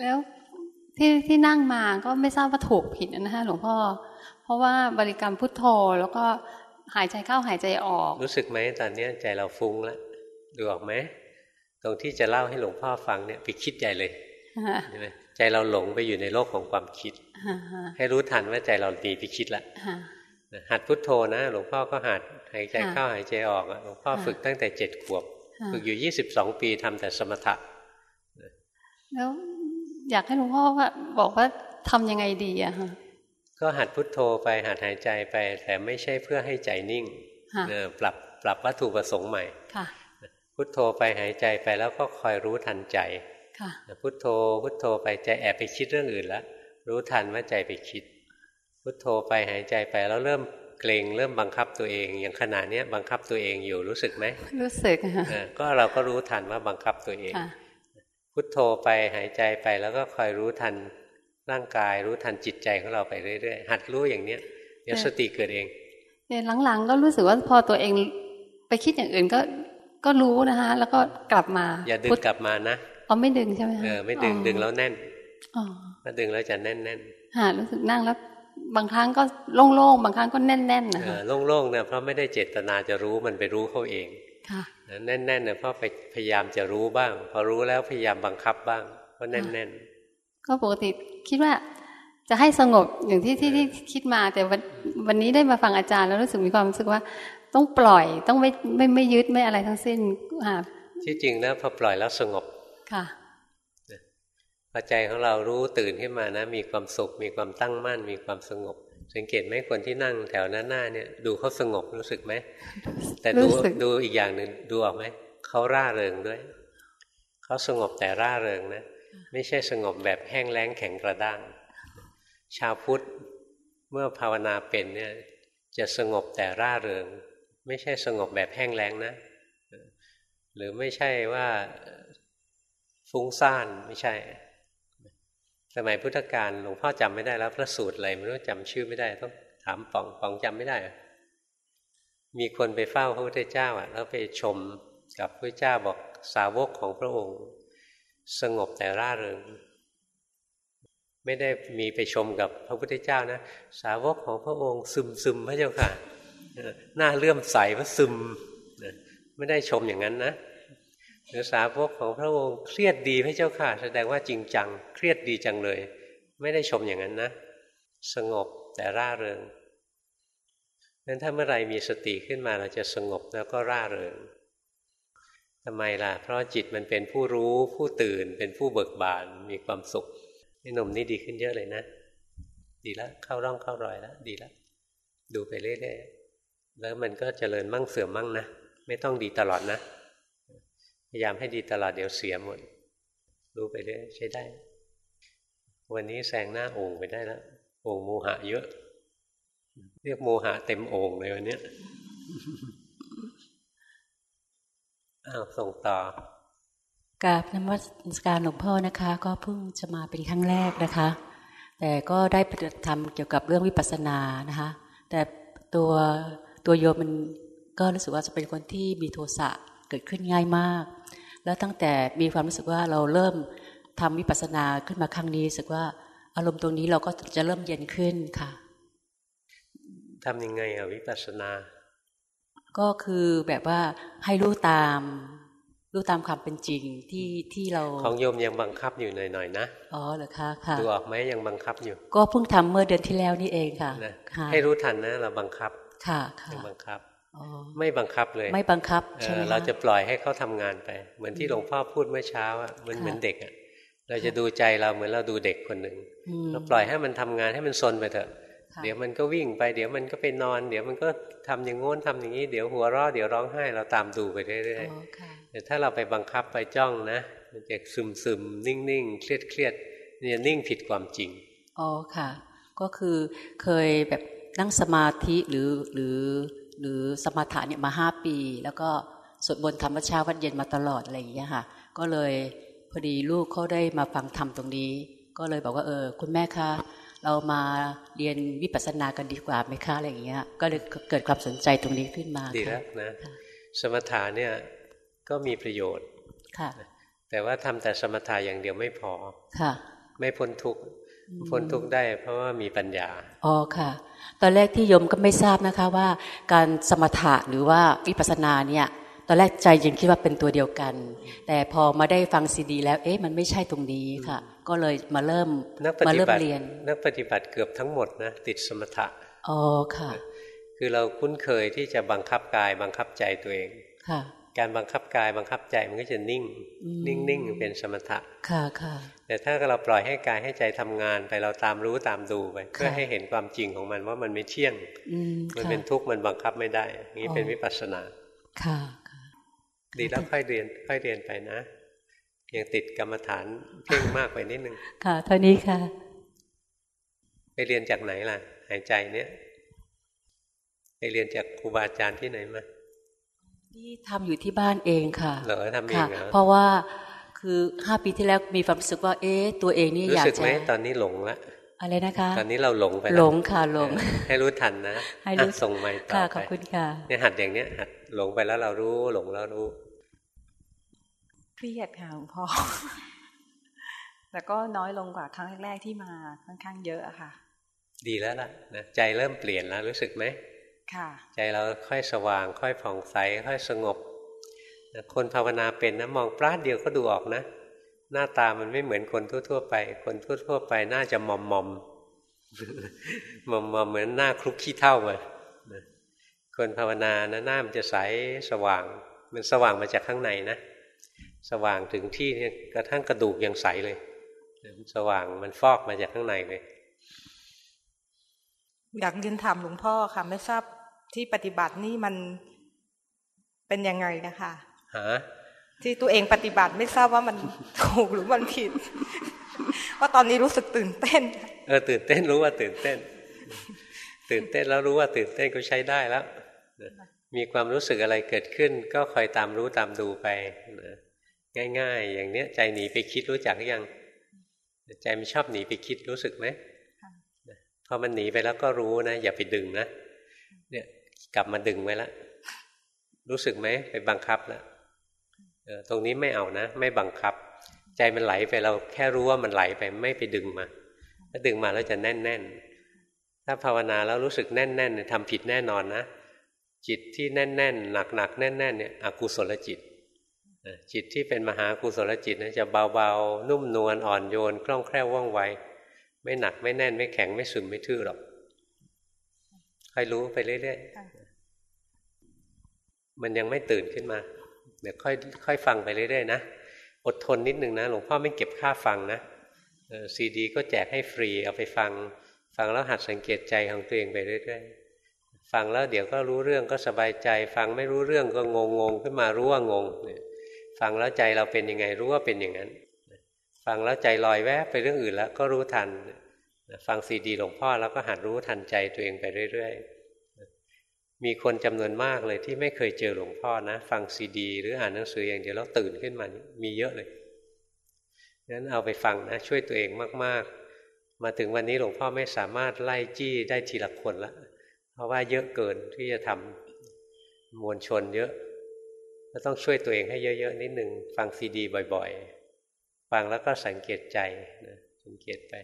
แล้วที่ที่นั่งมาก็ไม่ทราบว่าถูกผิดนะฮะหลวงพ่อ เพราะว่าบริกรรมพุทโธแล้วก็หายใจเข้าหายใจออก รู้สึกไหมตอนนี้ใจเราฟุ้งแล้วดูออกไหม ตรงที่จะเล่าให้หลวงพ่อฟังเนี่ยไปคิดใหญ่เลยใช่ไหมใจเราหลงไปอยู่ในโลกของความคิด ให้รู้ทันว่าใจเราดีไปคิดละหัดพุทโธนะหลวงพ่อก็หัดหายใจเข้าหายใจออกหลวงพ่อฝึกตั้งแต่เจ็ดขวบ ฝึกอยู่ยี่สิบสองปีทำแต่สมถะแล้วอยากให้หลวงพ่อว่าบอกว่าทำยังไงดีอะฮะก็หัดพุทโธไปหัดหายใจไป แต่ไม่ใช่เพื่อให้ใจนิ่งปรับปรับวัตถุประสงค์ใหม่ พุทโธไปหายใจไปแล้วก็คอยรู้ทันใจพุทโธพุทโธไปใจแอบไปคิดเรื่องอื่นแล้วรู้ทันว่าใจไปคิด พุทโธไปหายใจไปแล้วเริ่มเกรงเริ่มบังคับตัวเองอย่างขณะนี้บังคับตัวเองอยู่รู้สึกไหมรู้สึกก็เราก็รู้ทันว่าบังคับตัวเอง พุทโธไปหายใจไปแล้วก็คอยรู้ทันร่างกายรู้ทันจิตใจของเราไปเรื่อยๆหัดรู้อย่างเนี้ยเดี๋ยวสติเกิดเองเนี่ยหลังๆ ก็รู้สึกว่าพอตัวเองไปคิดอย่างอื่นก็ ก็รู้นะคะ แล้วก็กลับมา อย่าดึงกลับมานะอ๋อไม่ดึงใช่ไหมเออไม่ดึงดึงแล้วแน่นอ๋อถ้าดึงแล้วจะแน่นแน่นฮะรู้สึกนั่งแล้วบางครั้งก็โล่งๆบางครั้งก็แน่นๆนะโล่งๆเนี่ยเพราะไม่ได้เจตนาจะรู้มันไปรู้เขาเองค่ะแน่นๆเนี่ยเพราะไปพยายามจะรู้บ้าง พอรู้แล้วพยายามบังคับบ้างเพราะแน่นๆก็ปกติคิดว่าจะให้สงบอย่างที่ที่ที่คิดมาแต่วันวันนี้ได้มาฟังอาจารย์แล้วรู้สึกมีความรู้สึกว่า ต้องปล่อยต้องไม่ไม่ไม่ยึดไม่อะไรทั้งสิ้นค่ะที่จริงนะพอปล่อยแล้วสงบค่ะพอใจของเรารู้ตื่นขึ้นมานะ มีความสุข มีความตั้งมั่น มีความสงบ สังเกตไหมคนที่นั่งแถวหน้าหน้าเนี่ย ดูเขาสงบรู้สึกไหมแต่ดูดูอีกอย่างหนึ่งดูออกไหมเขาร่าเริงด้วยเขาสงบแต่ร่าเริงนะไม่ใช่สงบแบบแห้งแล้งแข็งกระด้าง ชาวพุทธเมื่อภาวนาเป็นเนี่ยจะสงบแต่ร่าเริง ไม่ใช่สงบแบบแห้งแล้งนะ หรือไม่ใช่ว่าฟุ้งซ่านไม่ใช่ สมัยพุทธกาลหลวงพ่อจำไม่ได้แล้วพระสูตรอะไรไม่รู้จำชื่อไม่ได้ ต้องถามปองปองจำไม่ได้ มีคนไปเฝ้าพระพุทธเจ้าอะแล้วไปชมกับพระเจ้าบอกสาวกของพระองค์ สงบแต่ร่าเริงไม่ได้มีไปชมกับพระพุทธเจ้านะ สาวกของพระองค์ซึมซึมพระเจ้าค่ะ หน้าเลื่อมใสว่าซึมไม่ได้ชมอย่างนั้นนะหรือสาวกของพระองค์เครียดดีพระเจ้าค่ะ แสดงว่าจริงจัง เครียดดีจังเลย ไม่ได้ชมอย่างนั้นนะ สงบแต่ร่าเริงนั้นถ้าเมื่อไรมีสติขึ้นมาเราจะสงบแล้วก็ร่าเริงทำไมล่ะ เพราะจิตมันเป็นผู้รู้ผู้ตื่น เป็นผู้เบิกบานมีความสุขนี่หนุ่มนี่ดีขึ้นเยอะเลยนะ ดีแล้วเข้าร่องเข้ารอยแล้วดีแล้วดูไปเรื่อยๆ แล้วมันก็เจริญมั่งเสื่อมมั่งนะ ไม่ต้องดีตลอดนะ พยายามให้ดีตลอดเดี๋ยวเสียหมด รู้ไปเรื่อยใช้ได้ วันนี้แซงหน้าโอ่งไปได้แล้วโอ่งโมหะเยอะ เรียกโมหะเต็มโอ่งเลยวันนี้อ้าวส่งต่อกราบนมัสการหลวงพ่อนะคะ ก็เพิ่งจะมาเป็นครั้งแรกนะคะ แต่ก็ได้ปฏิบัติธรรมเกี่ยวกับเรื่องวิปัสสนานะคะ แต่ตัว ตัวโยมมันก็รู้สึกว่าจะเป็นคนที่มีโทสะเกิดขึ้นง่ายมาก แล้วตั้งแต่มีความรู้สึกว่าเราเริ่มทำวิปัสสนาขึ้นมาครั้งนี้รู้สึกว่าอารมณ์ตรงนี้เราก็จะเริ่มเย็นขึ้นค่ะทำยังไงอะวิปัสสนา ก็คือแบบว่าให้รู้ตาม รู้ตามความเป็นจริงที่ที่เรา ของโยมยังบังคับอยู่หน่อยๆนะ อ๋อเหรอคะค่ะดูออกไหมยังบังคับอยู่ ก็เพิ่งทำเมื่อเดือนที่แล้วนี่เองค่ะ ให้รู้ทันนะ เราบังคับ ค่ะค่ะบังคับไม่บังคับเลย ไม่บังคับใช่ไหมเราจะปล่อยให้เขาทำงานไป เหมือนที่หลวงพ่อพูดเมื่อเช้าอะมันเหมือนเด็กอะเราจะดูใจเราเหมือนเราดูเด็กคนหนึ่งเราปล่อยให้มันทำงานให้มันซนไปเถอะเดี๋ยวมันก็วิ่งไปเดี๋ยวมันก็ไปนอน เดี๋ยวมันก็ทำอย่างงน้นทำอย่างนี้เดี๋ยวหัวเราะเดี๋ยวร้องไห้เราตามดูไปเรื่อยๆแต่ถ้าเราไปบังคับไปจ้องนะ มันจะซึมซึมนิ่งนิ่งเครียดเครียดเนี่ยนิ่งผิดความจริงอ๋อค่ะ ก็คือเคยแบบ นั่งสมาธิหรือหรือหรือสมาธิเนี่ยมาห้าปี แล้วก็สวดบนธรรมชาวันเย็นมาตลอดอะไรอย่างเงี้ยค่ะ ก็เลยพอดีลูกเขาได้มาฟังธรรมตรงนี้ ก็เลยบอกว่าเออ คุณแม่คะเรามาเรียนวิปัสสนากันดีกว่าไหมคะอะไรอย่างเงี้ย ก็เลยเกิดความสนใจตรงนี้ขึ้นมาดีแล้วนะสมถะเนี่ยก็มีประโยชน์ค่ะแต่ว่าทำแต่สมถะอย่างเดียวไม่พอค่ะ ไม่พ้นทุกข์ พ้นทุกข์ได้เพราะว่ามีปัญญา อ๋อค่ะ ตอนแรกที่ยมก็ไม่ทราบนะคะว่า การสมถะหรือว่าวิปัสสนาเนี่ย ตอนแรกใจยังคิดว่าเป็นตัวเดียวกัน แต่พอมาได้ฟังซีดี แล้วเอ๊ะมันไม่ใช่ตรงนี้ค่ะ ก็เลยมาเริ่มมาเริ่มเรียน นักปฏิบัติเกือบทั้งหมดนะติดสมถะอ๋อค่ะ คือเราคุ้นเคยที่จะบังคับกายบังคับใจตัวเองค่ะ การบังคับกายบังคับใจมันก็จะนิ่ง นิ่งนิ่งเป็นสมถะค่ะค่ะแต่ถ้าเราปล่อยให้กายให้ใจทำงานไปเราตามรู้ตามดูไปเพื่อให้เห็นความจริงของมันว่ามันไม่เที่ยงมันเป็นทุกข์มันบังคับไม่ได้นี่เป็นวิปัสสนาค่ะดีแล้วค่อยเรียนค่อยเรียนไปนะยังติดกรรมฐานเพ่งมากไปนิดนึงค่ะเท่านี้ค่ะ ไปเรียนจากไหนล่ะ หายใจเนี้ยไปเรียนจากครูบาอาจารย์ที่ไหนมา ที่ทำอยู่ที่บ้านเองค่ะเหรอทำเองเหรอเพราะว่าคือห้าปีที่แล้วมีความรู้สึกว่า เอ๊ะตัวเองนี่อยากจะรู้สึกไหมตอนนี้หลงละอะไรนะคะ ตอนนี้เราหลงไปหลงค่ะหลง ให้รู้ทันนะให้รู้ส่งใหม่ต่อไปขอบคุณค่ะเนี่ยหัดอย่างเนี้ยหัดหลงไปแล้วเรารู้หลงแล้วรู้เครียดค่ะหลวงพ่อแต่ก็น้อยลงกว่าครั้งแรกๆที่มาค่อนข้างเยอะอะค่ะ ดีแล้วล่ะนะใจเริ่มเปลี่ยนแล้วรู้สึกไหมค่ะ ใจเราค่อยสว่าง ค่อยผ่องใส ค่อยสงบ คนภาวนาเป็นนะมองปลาดเดียวก็ดูออกนะ หน้าตามันไม่เหมือนคนทั่วๆไป คนทั่วๆไปน่าจะมอมมอมมอมมอมเหมือนหน้าคลุกขี้เท่าเลยคนภาวนานะหน้ามันจะใสสว่าง มันสว่างมาจากข้างในนะ สว่างถึงที่เนี่ยกระทั่งกระดูกยังใสเลย สว่างมันฟอกมาจากข้างในเลยอยากเรียนถามหลวงพ่อค่ะไม่ทราบ ที่ปฏิบัตินี่มันเป็นยังไงนะคะฮะที่ตัวเองปฏิบัติไม่ทราบว่ามันถูกหรือมันผิด ว่าตอนนี้รู้สึกตื่นเต้น เออตื่นเต้นรู้ว่าตื่นเต้น ตื่นเต้นแล้วรู้ว่าตื่นเต้นก็ใช้ได้แล้วมีความรู้สึกอะไรเกิดขึ้น ก็คอยตามรู้ตามดูไปนะง่ายๆ อย่างเนี้ย ใจหนีไปคิดรู้จักหรือยังใจมันชอบหนีไปคิดรู้สึกไหมพอมันหนีไปแล้วก็รู้นะ อย่าไปดึงนะเนี่ย กลับมาดึงไว้แล้วรู้สึกไหมไปบังคับแล้วตรงนี้ไม่เอานะ ไม่บังคับ ใจมันไหลไปเราแค่รู้ว่ามันไหลไปไม่ไปดึงมาถ้าดึงมาแล้วจะแน่นแน่นถ้าภาวนาแล้วรู้สึกแน่นแน่นทำผิดแน่นอนนะจิตที่แน่นแน่นหนักหนักแน่นแน่นเนี่ยอกุศลจิตจิตที่เป็นมหากุศลจิตนะจะเบาๆ นุ่มนวลอ่อนโยน คล่องแคล่วว่องไว ไม่หนักไม่แน่นไม่แข็งไม่ซึมไม่ทื่อหรอก อยรู้ไปเรื่อยๆมันยังไม่ตื่นขึ้นมา เดี๋ยวค่อยค่อยฟังไปเรื่อยๆนะอดทนนิดนึงนะหลวงพ่อไม่เก็บค่าฟังนะซีดี ก็แจกให้ฟรีเอาไปฟัง ฟังแล้วหัดสังเกตใจของตัวเองไปเรื่อยๆฟังแล้วเดี๋ยวก็รู้เรื่องก็สบายใจ ฟังไม่รู้เรื่องก็งงงขึ้นมารู้ว่างงฟังแล้วใจเราเป็นยังไงรู้ว่าเป็นอย่างนั้น ฟังแล้วใจลอยแวบไปเรื่องอื่นแล้วก็รู้ทัน ฟังซีดีหลวงพ่อแล้วก็หัดรู้ทันใจตัวเองไปเรื่อยๆ มีคนจำนวนมากเลยที่ไม่เคยเจอหลวงพ่อนะ ฟังซีดี หรืออ่านหนังสืออย่างเดียวแล้วตื่นขึ้นมามีเยอะเลยงั้นเอาไปฟังนะช่วยตัวเองมากๆ มาถึงวันนี้หลวงพ่อไม่สามารถไล่จี้ได้ทีละคนละ เพราะว่าเยอะเกินที่จะทำมวลชนเยอะก็ต้องช่วยตัวเองให้เยอะๆ นิดหนึ่งฟังซีดี บ่อยๆ ฟังแล้วก็สังเกตใจนะสังเกตไป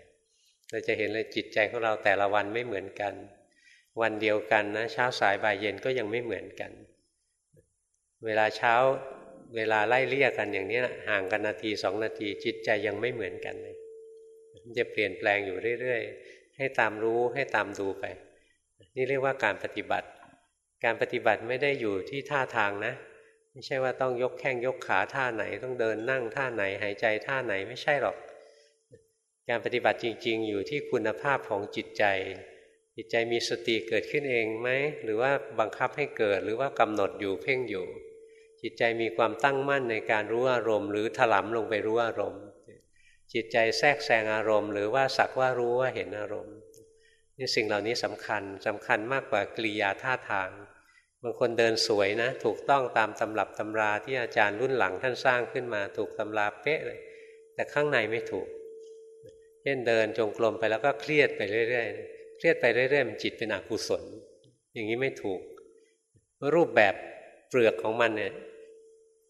เราจะเห็นเลยจิตใจของเราแต่ละวันไม่เหมือนกัน วันเดียวกันนะเช้าสายบ่ายเย็นก็ยังไม่เหมือนกัน เวลาเช้าเวลาไล่เลี่ยกันอย่างนี้ห่างกันนาทีสองนาทีจิตใจยังไม่เหมือนกันเลยจะเปลี่ยนแปลงอยู่เรื่อยๆ ให้ตามรู้ให้ตามดูไป นี่เรียกว่าการปฏิบัติ การปฏิบัติไม่ได้อยู่ที่ท่าทางนะ ไม่ใช่ว่าต้องยกแข้งยกขาท่าไหน ต้องเดินนั่งท่าไหนหายใจท่าไหนไม่ใช่หรอก การปฏิบัติจริง ๆ อยู่ที่คุณภาพของจิตใจ จิตใจมีสติเกิดขึ้นเองไหมหรือว่าบังคับให้เกิดหรือว่ากำหนดอยู่เพ่งอยู่ จิตใจมีความตั้งมั่นในการรู้อารมณ์ หรือถลำลงไปรู้อารมณ์ จิตใจแทรกแซงอารมณ์ หรือว่าสักว่ารู้ว่าเห็นอารมณ์นี่สิ่งเหล่านี้สำคัญสำคัญมากกว่ากริยาท่าทางบางคนเดินสวยนะ ถูกต้องตามตำรับตำราที่อาจารย์รุ่นหลังท่านสร้างขึ้นมาถูกตำราเป๊ะเลย แต่ข้างในไม่ถูก เช่นเดินจงกรมไปแล้วก็เครียดไปเรื่อยๆ เครียดไปเรื่อยๆมันจิตเป็นอกุศล อย่างนี้ไม่ถูก รูปแบบเปลือกของมันเนี่ย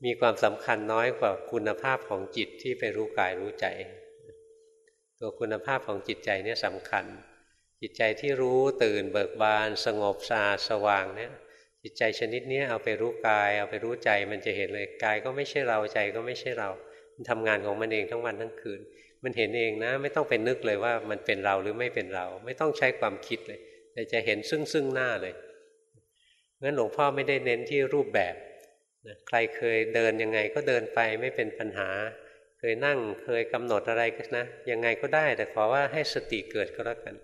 มีความสำคัญน้อยกว่าคุณภาพของจิตที่ไปรู้กายรู้ใจ ตัวคุณภาพของจิตใจเนี่ยสำคัญ จิตใจที่รู้ตื่นเบิกบาน สงบสะอาดสว่างเนี่ยจิตใจชนิดนี้เอาไปรู้กาย เอาไปรู้ใจมันจะเห็นเลยกายก็ไม่ใช่เราใจก็ไม่ใช่เรา มันทำงานของมันเองทั้งวันทั้งคืน มันเห็นเองนะ ไม่ต้องเป็นนึกเลยว่ามันเป็นเราหรือไม่เป็นเรา ไม่ต้องใช้ความคิดเลย แต่จะเห็นซึ่งซึ่งหน้าเลยงั้นหลวงพ่อไม่ได้เน้นที่รูปแบบนะใครเคยเดินยังไงก็เดินไปไม่เป็นปัญหา เคยนั่งเคยกำหนดอะไรก็นะยังไงก็ได้แต่ขอว่าให้สติเกิดก็แล้วกัน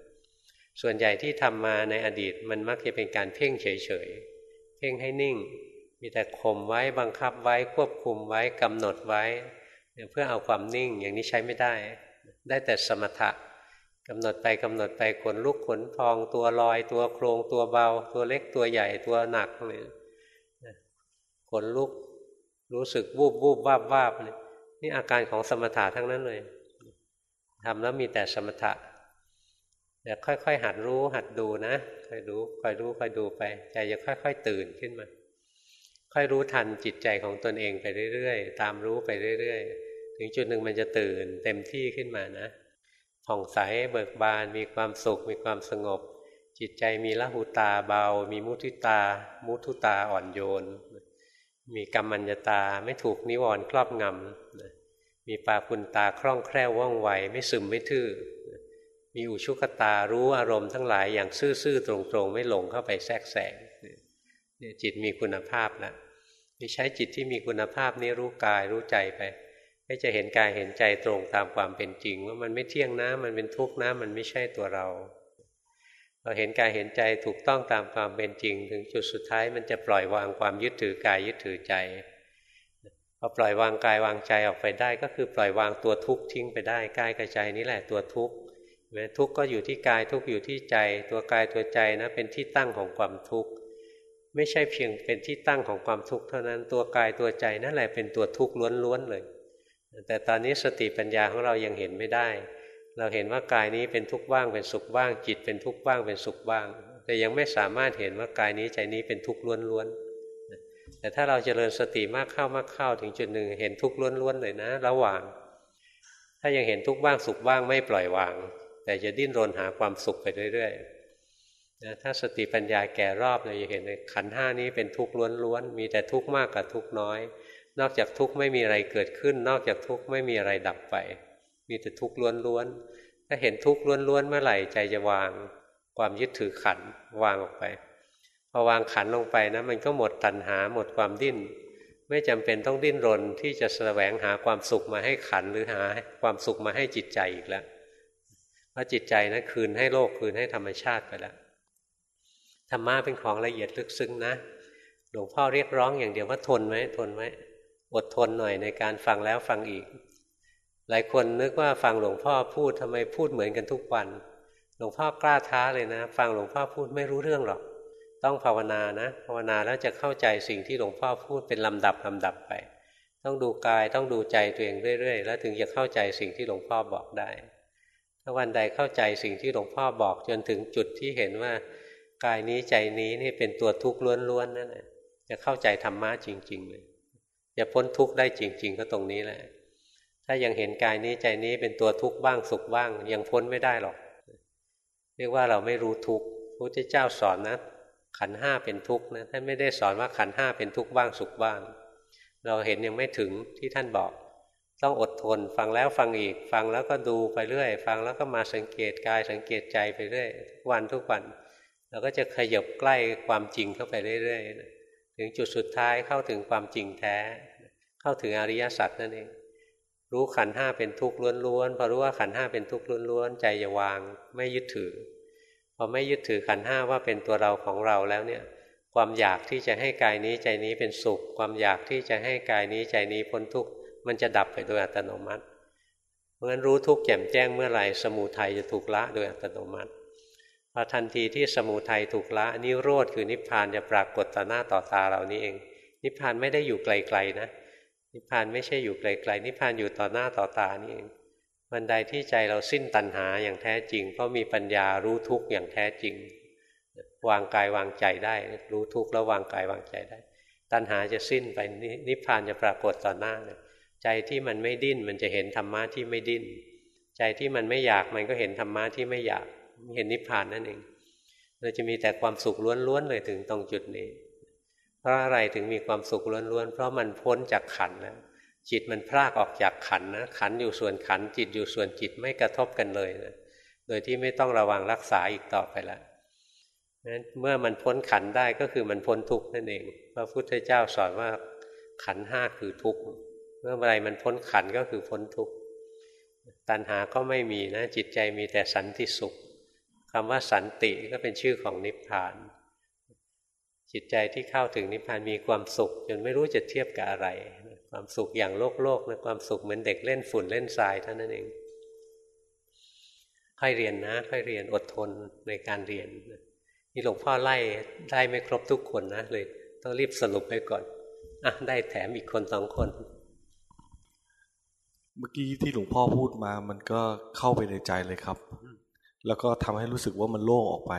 ส่วนใหญ่ที่ทำมาในอดีตมันมักจะเป็นการเพ่งเฉยๆเพ่งให้นิ่ง มีแต่ข่มไว้บังคับไว้ควบคุมไว้กำหนดไว้ เพื่อเอาความนิ่งอย่างนี้ใช้ไม่ได้ ได้แต่สมถะกำหนดไปกำหนดไปขนลุกขนพองตัวลอย ตัวโครงตัวเบา ตัวเล็กตัวใหญ่ตัวหนักเลยขนลุกรู้สึกวูบวูบวาบวาบนี่อาการของสมถะทั้งนั้นเลยทำแล้วมีแต่สมถะแต่ค่อย ๆ หัดรู้หัดดูนะค่อยรู้ค่อยรู้ค่อยดูไปใจจะค่อย ๆ ตื่นขึ้นมา ค่อยรู้ทันจิตใจของตนเองไปเรื่อยๆ ตามรู้ไปเรื่อย ๆ ถึงจุดหนึ่งมันจะตื่นเต็มที่ขึ้นมานะผ่องใสเบิกบานมีความสุขมีความสงบ จิตใจมีละหุตาเบา มีมุทุตา มุทุตาอ่อนโยน มีกรรมัญญาตาไม่ถูกนิวรณ์ครอบงำมีปาคุณตาคล่องแคล่วว่องไวไม่ซึมไม่ทื่อมีอุชุกตารู้อารมณ์ทั้งหลายอย่างซื่อๆตรงๆ ไม่หลงเข้าไปแทรกแซงจิตมีคุณภาพแล้วมีใช้จิตที่มีคุณภาพนี้รู้กายรู้ใจไป ก็จะเห็นกายเห็นใจตรงตามความเป็นจริง ว่ามันไม่เที่ยงนะ มันเป็นทุกข์นะ มันไม่ใช่ตัวเราเราเห็นกายเห็นใจถูกต้องตามความเป็นจริง ถึงจุดสุดท้ายมันจะปล่อยวางความยึดถือกายยึดถือใจพอปล่อยวางกายวางใจออกไปได้ ก็คือปล่อยวางตัวทุกข์ทิ้งไปได้กายกับใจนี่แหละตัวทุกข์ทุกข์ก็อยู่ที่กายทุกข์อยู่ที่ใจ ตัวกายตัวใจนะเป็นที่ตั้งของความทุกข์ไม่ใช่เพียงเป็นที่ตั้งของความทุกข์เท่านั้นตัวกายตัวใจนั่นแหละเป็นตัวทุกข์ล้วนๆเลย แต่ตอนนี้สติปัญญาของเรายังเห็นไม่ได้ เราเห็นว่ากายนี้เป็นทุกข์บ้างเป็นสุขบ้าง จิตเป็นทุกข์บ้างเป็นสุขบ้าง แต่ยังไม่สามารถเห็นว่ากายนี้ใจนี้เป็นทุกข์ล้วนๆแต่ถ้าเราจเจริญสติมากเข้ามากเข้าถึงจุดหนึ่งเห็นทุกข์ล้วนๆเลยนะ ระหว่าง ถ้ายังเห็นทุกข์บ้างสุขบ้างไม่ปล่อยวาง แต่จะดิ้นรนหาความสุขไปเรื่อยๆนะถ้าสติปัญญาแก่รอบเราจะเห็นเลยขันห้านี้เป็นทุกข์ล้วนๆ มีแต่ทุกข์มากกับทุกข์น้อย นอกจากทุกข์ไม่มีอะไรเกิดขึ้น นอกจากทุกข์ไม่มีอะไรดับไป มีแต่ทุกข์ล้วนๆถ้าเห็นทุกข์ล้วนๆเมื่อไหร่ใจจะวางความยึดถือขันวางออกไปพอวางขันลงไปนะมันก็หมดตัณหาหมดความดิ้น ไม่จำเป็นต้องดิ้นรนที่จะแสวงหาความสุขมาให้ขันหรือหาความสุขมาให้จิตใจอีกแล้วเพราะจิตใจนะั้นคืนให้โลกคืนให้ธรรมชาติไปแล้วธรรมะเป็นของละเอียดลึกซึ้งนะหลวงพ่อเรียกร้องอย่างเดียวว่าทนไว้ทนไว้ อดทนหน่อยในการฟังแล้วฟังอีก หลายคนนึกว่าฟังหลวงพ่อพูดทำไมพูดเหมือนกันทุกวัน หลวงพ่อกล้าท้าเลยนะ ฟังหลวงพ่อพูดไม่รู้เรื่องหรอก ต้องภาวนานะ ภาวนาแล้วจะเข้าใจสิ่งที่หลวงพ่อพูดเป็นลำดับลำดับไป ต้องดูกายต้องดูใจตัวเองเรื่อยๆ แล้วถึงจะเข้าใจสิ่งที่หลวงพ่อบอกได้ ถ้าวันใดเข้าใจสิ่งที่หลวงพ่อบอกจนถึงจุดที่เห็นว่ากายนี้ใจนี้นี่เป็นตัวทุกข์ล้วนๆนั่นแหละจะเข้าใจธรรมะจริง ๆ เลย จะพ้นทุกข์ได้จริง ๆ ก็ตรงนี้แหละ ถ้ายังเห็นกายนี้ใจนี้เป็นตัวทุกข์บ้างสุขบ้าง ยังพ้นไม่ได้หรอก เรียกว่าเราไม่รู้ทุกข์พระพุทธเจ้าสอนนะ ขันห้าเป็นทุกข์นะท่านไม่ได้สอนว่าขันห้าเป็นทุกข์บ้างสุขบ้าง เราเห็นยังไม่ถึงที่ท่านบอก ต้องอดทน ฟังแล้วฟังอีก ฟังแล้วก็ดูไปเรื่อย ฟังแล้วก็มาสังเกตกายสังเกตใจไปเรื่อยทุกวันทุกวันเราก็จะขยบใกล้ความจริงเข้าไปเรื่อยๆถึงจุดสุดท้ายเข้าถึงความจริงแท้ เข้าถึงอริยสัจนั่นเอง รู้ขันห้าเป็นทุกข์ล้วนๆพอรู้ว่าขันห้าเป็นทุกข์ล้วนๆใจจะวางไม่ยึดถือพอไม่ยึดถือขันห้าว่าเป็นตัวเราของเราแล้วเนี่ย ความอยากที่จะให้กายนี้ใจนี้เป็นสุข ความอยากที่จะให้กายนี้ใจนี้พ้นทุกข์มันจะดับไปโดยอัตโนมัติ เพราะฉะนั้นรู้ทุกข์แจ่มแจ้งเมื่อไหร่สมุทัยจะถูกละโดยอัตโนมัติพอทันทีที่สมุทัยถูกละนิโรธคือนิพพานจะปรากฏต่อหน้าต่อตาเรานี้เอง นิพพานไม่ได้อยู่ไกลๆนะ นิพพานไม่ใช่อยู่ไกลๆนิพพานอยู่ต่อหน้าต่อตานี่เองวันใดที่ใจเราสิ้นตัณหาอย่างแท้จริง เพราะมีปัญญารู้ทุกข์อย่างแท้จริง วางกายวางใจได้ รู้ทุกข์แล้ววางกายวางใจได้ ตัณหาจะสิ้นไปนิพพานจะปรากฏต่อหน้าใจที่มันไม่ดิ้นมันจะเห็นธรรมะที่ไม่ดิ้น ใจที่มันไม่อยากมันก็เห็นธรรมะที่ไม่อยากเห็นนิพพานนั่นเองเราจะมีแต่ความสุขล้วนๆเลยถึงตรงจุดนี้ เพราะอะไรถึงมีความสุขล้วนๆ เพราะมันพ้นจากขันแล้วจิตมันพลากออกจากขันนะขันอยู่ส่วนขันจิตอยู่ส่วนจิตไม่กระทบกันเลยนะโดยที่ไม่ต้องระวังรักษาอีกต่อไปแล้วนั้นเมื่อมันพ้นขันได้ก็คือมันพ้นทุกข์นั่นเองพระพุทธเจ้าสอนว่าขันห้าคือทุกข์เมื่อไรมันพ้นขันก็คือพ้นทุกข์ตัณหาก็ไม่มีนะจิตใจมีแต่สันติสุขคำว่าสันติก็เป็นชื่อของนิพพาน จิตใจที่เข้าถึงนิพพานมีความสุข จนไม่รู้จะเทียบกับอะไร ความสุขอย่างโลกโลกนะความสุขเหมือนเด็กเล่นฝุ่นเล่นทรายเท่านั้นเองค่อยเรียนนะค่อยเรียนอดทนในการเรียนนี่หลวงพ่อไล่ได้ไม่ครบทุกคนนะเลย ต้องรีบสรุปไปก่อนอะได้แถมอีกคนสองคน เมื่อกี้ที่หลวงพ่อพูดมา มันก็เข้าไปในใจเลยครับ แล้วก็ทำให้รู้สึกว่ามันโล่งออกไป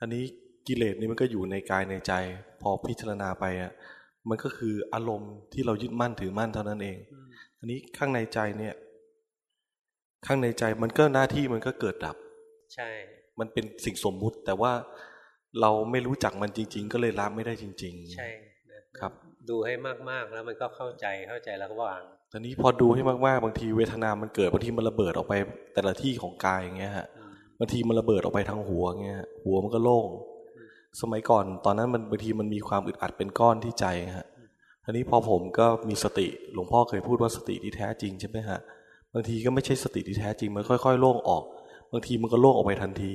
อันนี้ กิเลสนี่มันก็อยู่ในกายในใจ พอพิจารณาไปอะมันก็คืออารมณ์ที่เรายึดมั่นถือมั่นเท่านั้นเอง อันนี้ข้างในใจเนี่ย ข้างในใจมันก็หน้าที่มันก็เกิดดับ ใช่ มันเป็นสิ่งสมมุติ แต่ว่าเราไม่รู้จักมันจริง ๆ ก็เลยรับไม่ได้จริง ๆ ใช่ครับ ดูให้มากๆแล้วมันก็เข้าใจเข้าใจแล้วก็วางตอนนี้พอดูให้มากๆบางทีเวทนามันเกิดบางทีมันระเบิดออกไปแต่ละที่ของกายอย่างเงี้ยฮะบางทีมันระเบิดออกไปทางหัวเงี้ยหัวมันก็โล่ง สมัยก่อนตอนนั้นมันบางทีมันมีความอึดอัดเป็นก้อนที่ใจฮะทีนี้พอผมก็มีสติหลวงพ่อเคยพูดว่าสติที่แท้จริงใช่ไหมฮะบางทีก็ไม่ใช่สติที่แท้จริงมันค่อยๆโล่งออก บางทีมันก็โล่งออกไปทันที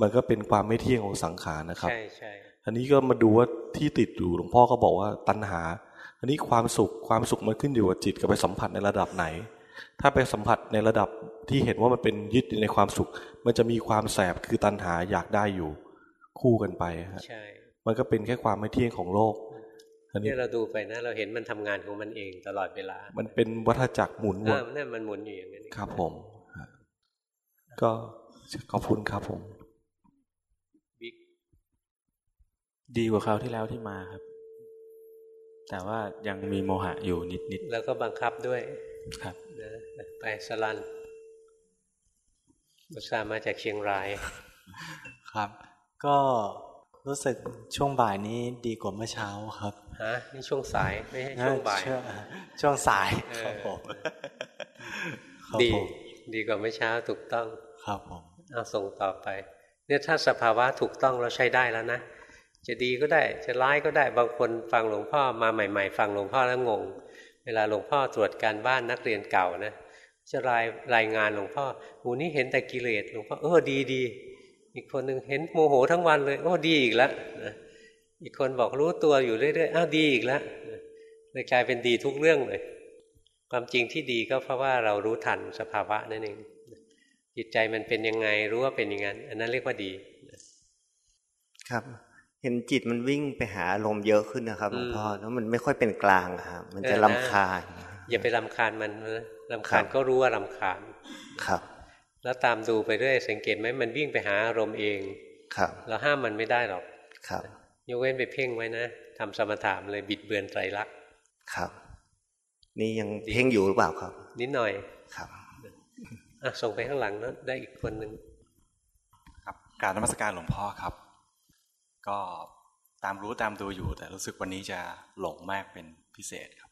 มันก็เป็นความไม่เที่ยงของสังขารนะครับใช่ใช่อันนี้ก็มาดูว่าที่ติดอยู่หลวงพ่อก็บอกว่าตัณหา อันนี้ความสุขความสุขมันขึ้นอยู่กับจิตกับไปสัมผัสในระดับไหน ถ้าไปสัมผัสในระดับที่เห็นว่ามันเป็นยึดในความสุข มันจะมีความแสบคือตัณหาอยากได้อยู่ คู่กันไปฮะใช่มันก็เป็นแค่ความไม่เที่ยงของโลกอันนี้เราดูไปนะ เราเห็นมันทำงานของมันเองตลอดเวลา มันเป็นวัฏจักรหมุนวนนี่มันหมุนอยู่อย่างนี้ครับผมก็ขอบคุณครับผมดีกว่าคราวที่แล้วที่มาครับ แต่ว่ายังมีโมหะอยู่นิดๆแล้วก็บังคับด้วยครับไปสลันบุษามาจากเชียงรายครับ ก็รู้สึกช่วงบ่ายนี้ดีกว่าเมื่อเช้าครับฮะนี่ช่วงสายไม่ใช่ช่วงบ่ายช่วงสายครับผมดีดีกว่าเมื่อเช้าถูกต้องครับผมเอาส่งต่อไป เนี่ยถ้าสภาวะถูกต้องเราใช้ได้แล้วนะจะดีก็ได้จะร้ายก็ได้บางคนฟังหลวงพ่อมาใหม่ ๆ ฟังหลวงพ่อแล้วงง เวลาหลวงพ่อตรวจการบ้านนักเรียนเก่านะจะรายรายงานหลวงพ่อหูนี้เห็นแต่กิเลสหลวงพ่อเออดีดี อีกคนหนึ่งเห็นโมโหทั้งวันเลย โอ้ดีอีกแล้วอีกคนบอกรู้ตัวอยู่เรื่อยๆอ้าวดีอีกแล้วเลยกลายเป็นดีทุกเรื่องเลย ความจริงที่ดีก็เพราะว่าเรารู้ทันสภาวะนั่นเองจิตใจมันเป็นยังไงรู้ว่าเป็นอย่างนั้น อันนั้นเรียกว่าดี ครับ เห็นจิตมันวิ่งไปหาอารมณ์เยอะขึ้นนะครับหลวงพ่อแล้วมันไม่ค่อยเป็นกลางครับมันจะลำคาญ อย่าไปลำคาญมันนะลำคาญก็รู้ว่าลำคาญครับ แล้วตามดูไปเรื่อยสังเกตไหมมันวิ่งไปหาอารมณ์เองครับเราห้ามมันไม่ได้หรอกครับยกเว้นไปเพ่งไว้นะทำสมถะเลยบิดเบือนไตรลักษณ์ครับ นี่ยังเพ่งอยู่หรือเปล่าครับ นิดหน่อยครับอะส่งไปข้างหลังนะได้อีกคนหนึ่งครับ การนมัสการหลวงพ่อครับ ก็ตามรู้ตามดูอยู่ แต่รู้สึกวันนี้จะหลงมากเป็นพิเศษครับ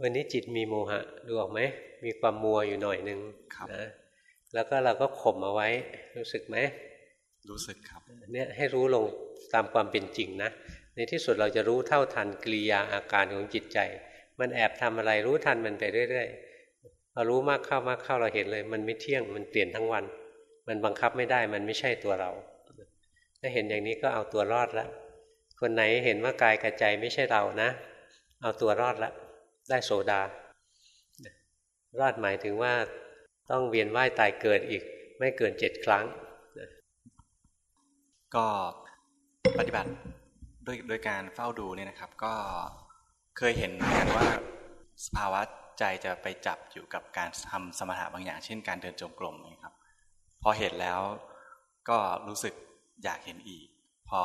วันนี้จิตมีโมหะดูออกไหมมีความมัวอยู่หน่อยหนึ่งนะ แล้วก็เราก็ข่มเอาไว้ รู้สึกไหมรู้สึกครับเนี่ยให้รู้ลงตามความเป็นจริงนะ ในที่สุดเราจะรู้เท่าทันกิริยาอาการของจิตใจ มันแอบทำอะไรรู้ทันมันไปเรื่อยๆพอรู้มากเข้ามากเข้าเราเห็นเลย มันไม่เที่ยงมันเปลี่ยนทั้งวัน มันบังคับไม่ได้มันไม่ใช่ตัวเราถ้าเห็นอย่างนี้ก็เอาตัวรอดแล้วคนไหนเห็นว่ากายกับใจไม่ใช่เรานะ เอาตัวรอดแล้วได้โสดารอดหมายถึงว่า ต้องเวียนว่ายตายเกิดอีก ไม่เกินเจ็ดครั้ง ก็ปฏิบัติด้วยโดยการเฝ้าดูเนี่ยนะครับ ก็เคยเห็นเหมือนกันว่าสภาวะใจจะไปจับอยู่กับการทำสมถะบางอย่าง เช่นการเดินจงกรมนะครับ พอเห็นแล้วก็รู้สึกอยากเห็นอีก พอ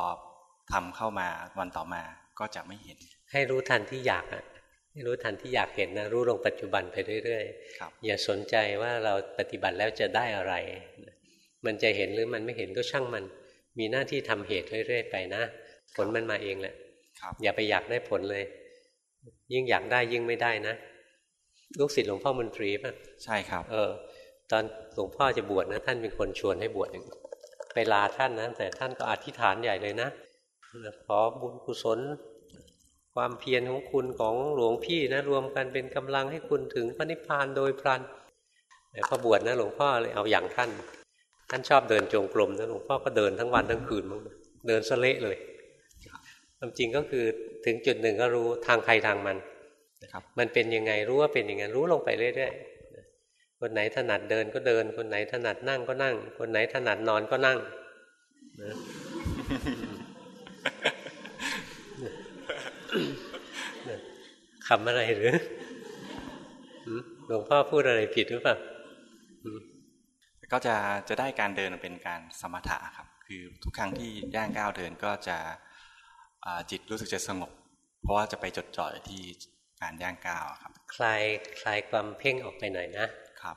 ทำเข้ามาวันต่อมาก็จะไม่เห็น ให้รู้ทันที่อยากอะให้ รู้ทันที่อยากเห็นนะรู้ลงปัจจุบันไปเรื่อยๆอย่าสนใจว่าเราปฏิบัติแล้วจะได้อะไร มันจะเห็นหรือมันไม่เห็นก็ช่างมัน มีหน้าที่ทำเหตุเรื่อยๆไปนะผลมันมาเองแหละอย่าไปอยากได้ผลเลย ยิ่งอยากได้ยิ่งไม่ได้นะลูกศิษย์หลวงพ่อมนตรีป่ะใช่ครับ เออ ตอนหลวงพ่อจะบวชนะ ท่านเป็นคนชวนให้บวชไปลาท่านนะแต่ท่านก็อธิษฐานใหญ่เลยนะขอบุญกุศล ความเพียรของคุณของหลวงพี่นะรวมกันเป็นกำลังให้คุณถึงพระนิพพานโดยพลันแต่พอบวชนะหลวงพ่อเลยเอาอย่างท่าน ท่านชอบเดินจงกรมนะหลวงพ่อก็เดินทั้งวันทั้งคืนมั้งเดินสเละเลยความจริงก็คือถึงจุดหนึ่งก็รู้ทางใครทางมันมันเป็นยังไงรู้ว่าเป็นยังไงรู้ลงไปเรื่อยๆคนไหนถนัดเดินก็เดิน คนไหนถนัดนั่งก็นั่ง คนไหนถนัดนอนก็นั่งนะ คำอะไรหรือหลวงพ่อพูดอะไรผิดหรือเปล่าก็จะจะได้การเดินเป็นการสมถะครับ คือทุกครั้งที่ย่างก้าวเดินก็จะจิตรู้สึกจะสงบ เพราะว่าจะไปจดจ่อยที่การย่างก้าวครับ คลายคลายความเพ่งออกไปหน่อยนะครับ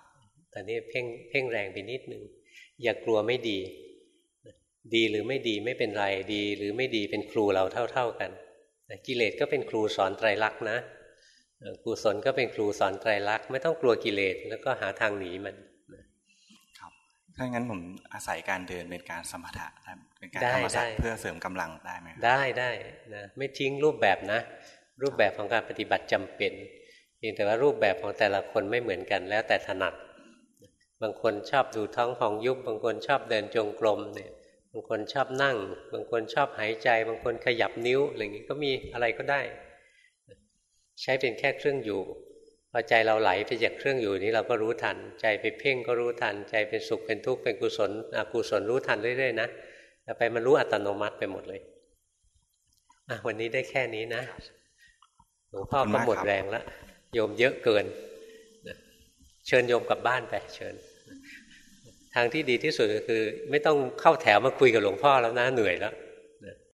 ตอนนี้เพ่งเพ่งแรงไปนิดนึงอย่ากลัวไม่ดี ดีหรือไม่ดีไม่เป็นไรดี หรือไม่ดีเป็นครูเราเท่า ๆกันกิเลสก็เป็นครูสอนไตรลักษณ์นะ กุศลก็เป็นครูสอนไตรลักษณ์ไม่ต้องกลัวกิเลสแล้วก็หาทางหนีมันครับถ้างั้นผมอาศัยการเดินเป็นการสมถะเป็นการธรรมสัตเพื่อเสริมกำลังได้ไหมได้ได้นะไม่ทิ้งรูปแบบนะ รูปแบบของการปฏิบัติจำเป็นเพียงแต่ว่ารูปแบบของแต่ละคนไม่เหมือนกันแล้วแต่ถนัด บางคนชอบดูท้องของยุบบางคนชอบเดินจงกรมเนี่ยบางคนชอบนั่ง บางคนชอบหายใจ บางคนขยับนิ้วอะไรอย่างนี้ก็มีอะไรก็ได้ ใช้เป็นแค่เครื่องอยู่พอใจเราไหลไปจากเครื่องอยู่นี้เราก็รู้ทัน ใจไปเพ่งก็รู้ทัน ใจเป็นสุขเป็นทุกข์เป็นกุศลอกุศลรู้ทันเรื่อยๆนะต่ไปมันรู้อัตโนมัติไปหมดเลยอะวันนี้ได้แค่นี้นะหลวงพ่อก็หมดแรงแล้วโยมเยอะเกินเชิญโยมกลับบ้านไปเชิญ ทางที่ดีที่สุดก็คือ ไม่ต้องเข้าแถวมาคุยกับหลวงพ่อแล้วนะเหนื่อยแล้ว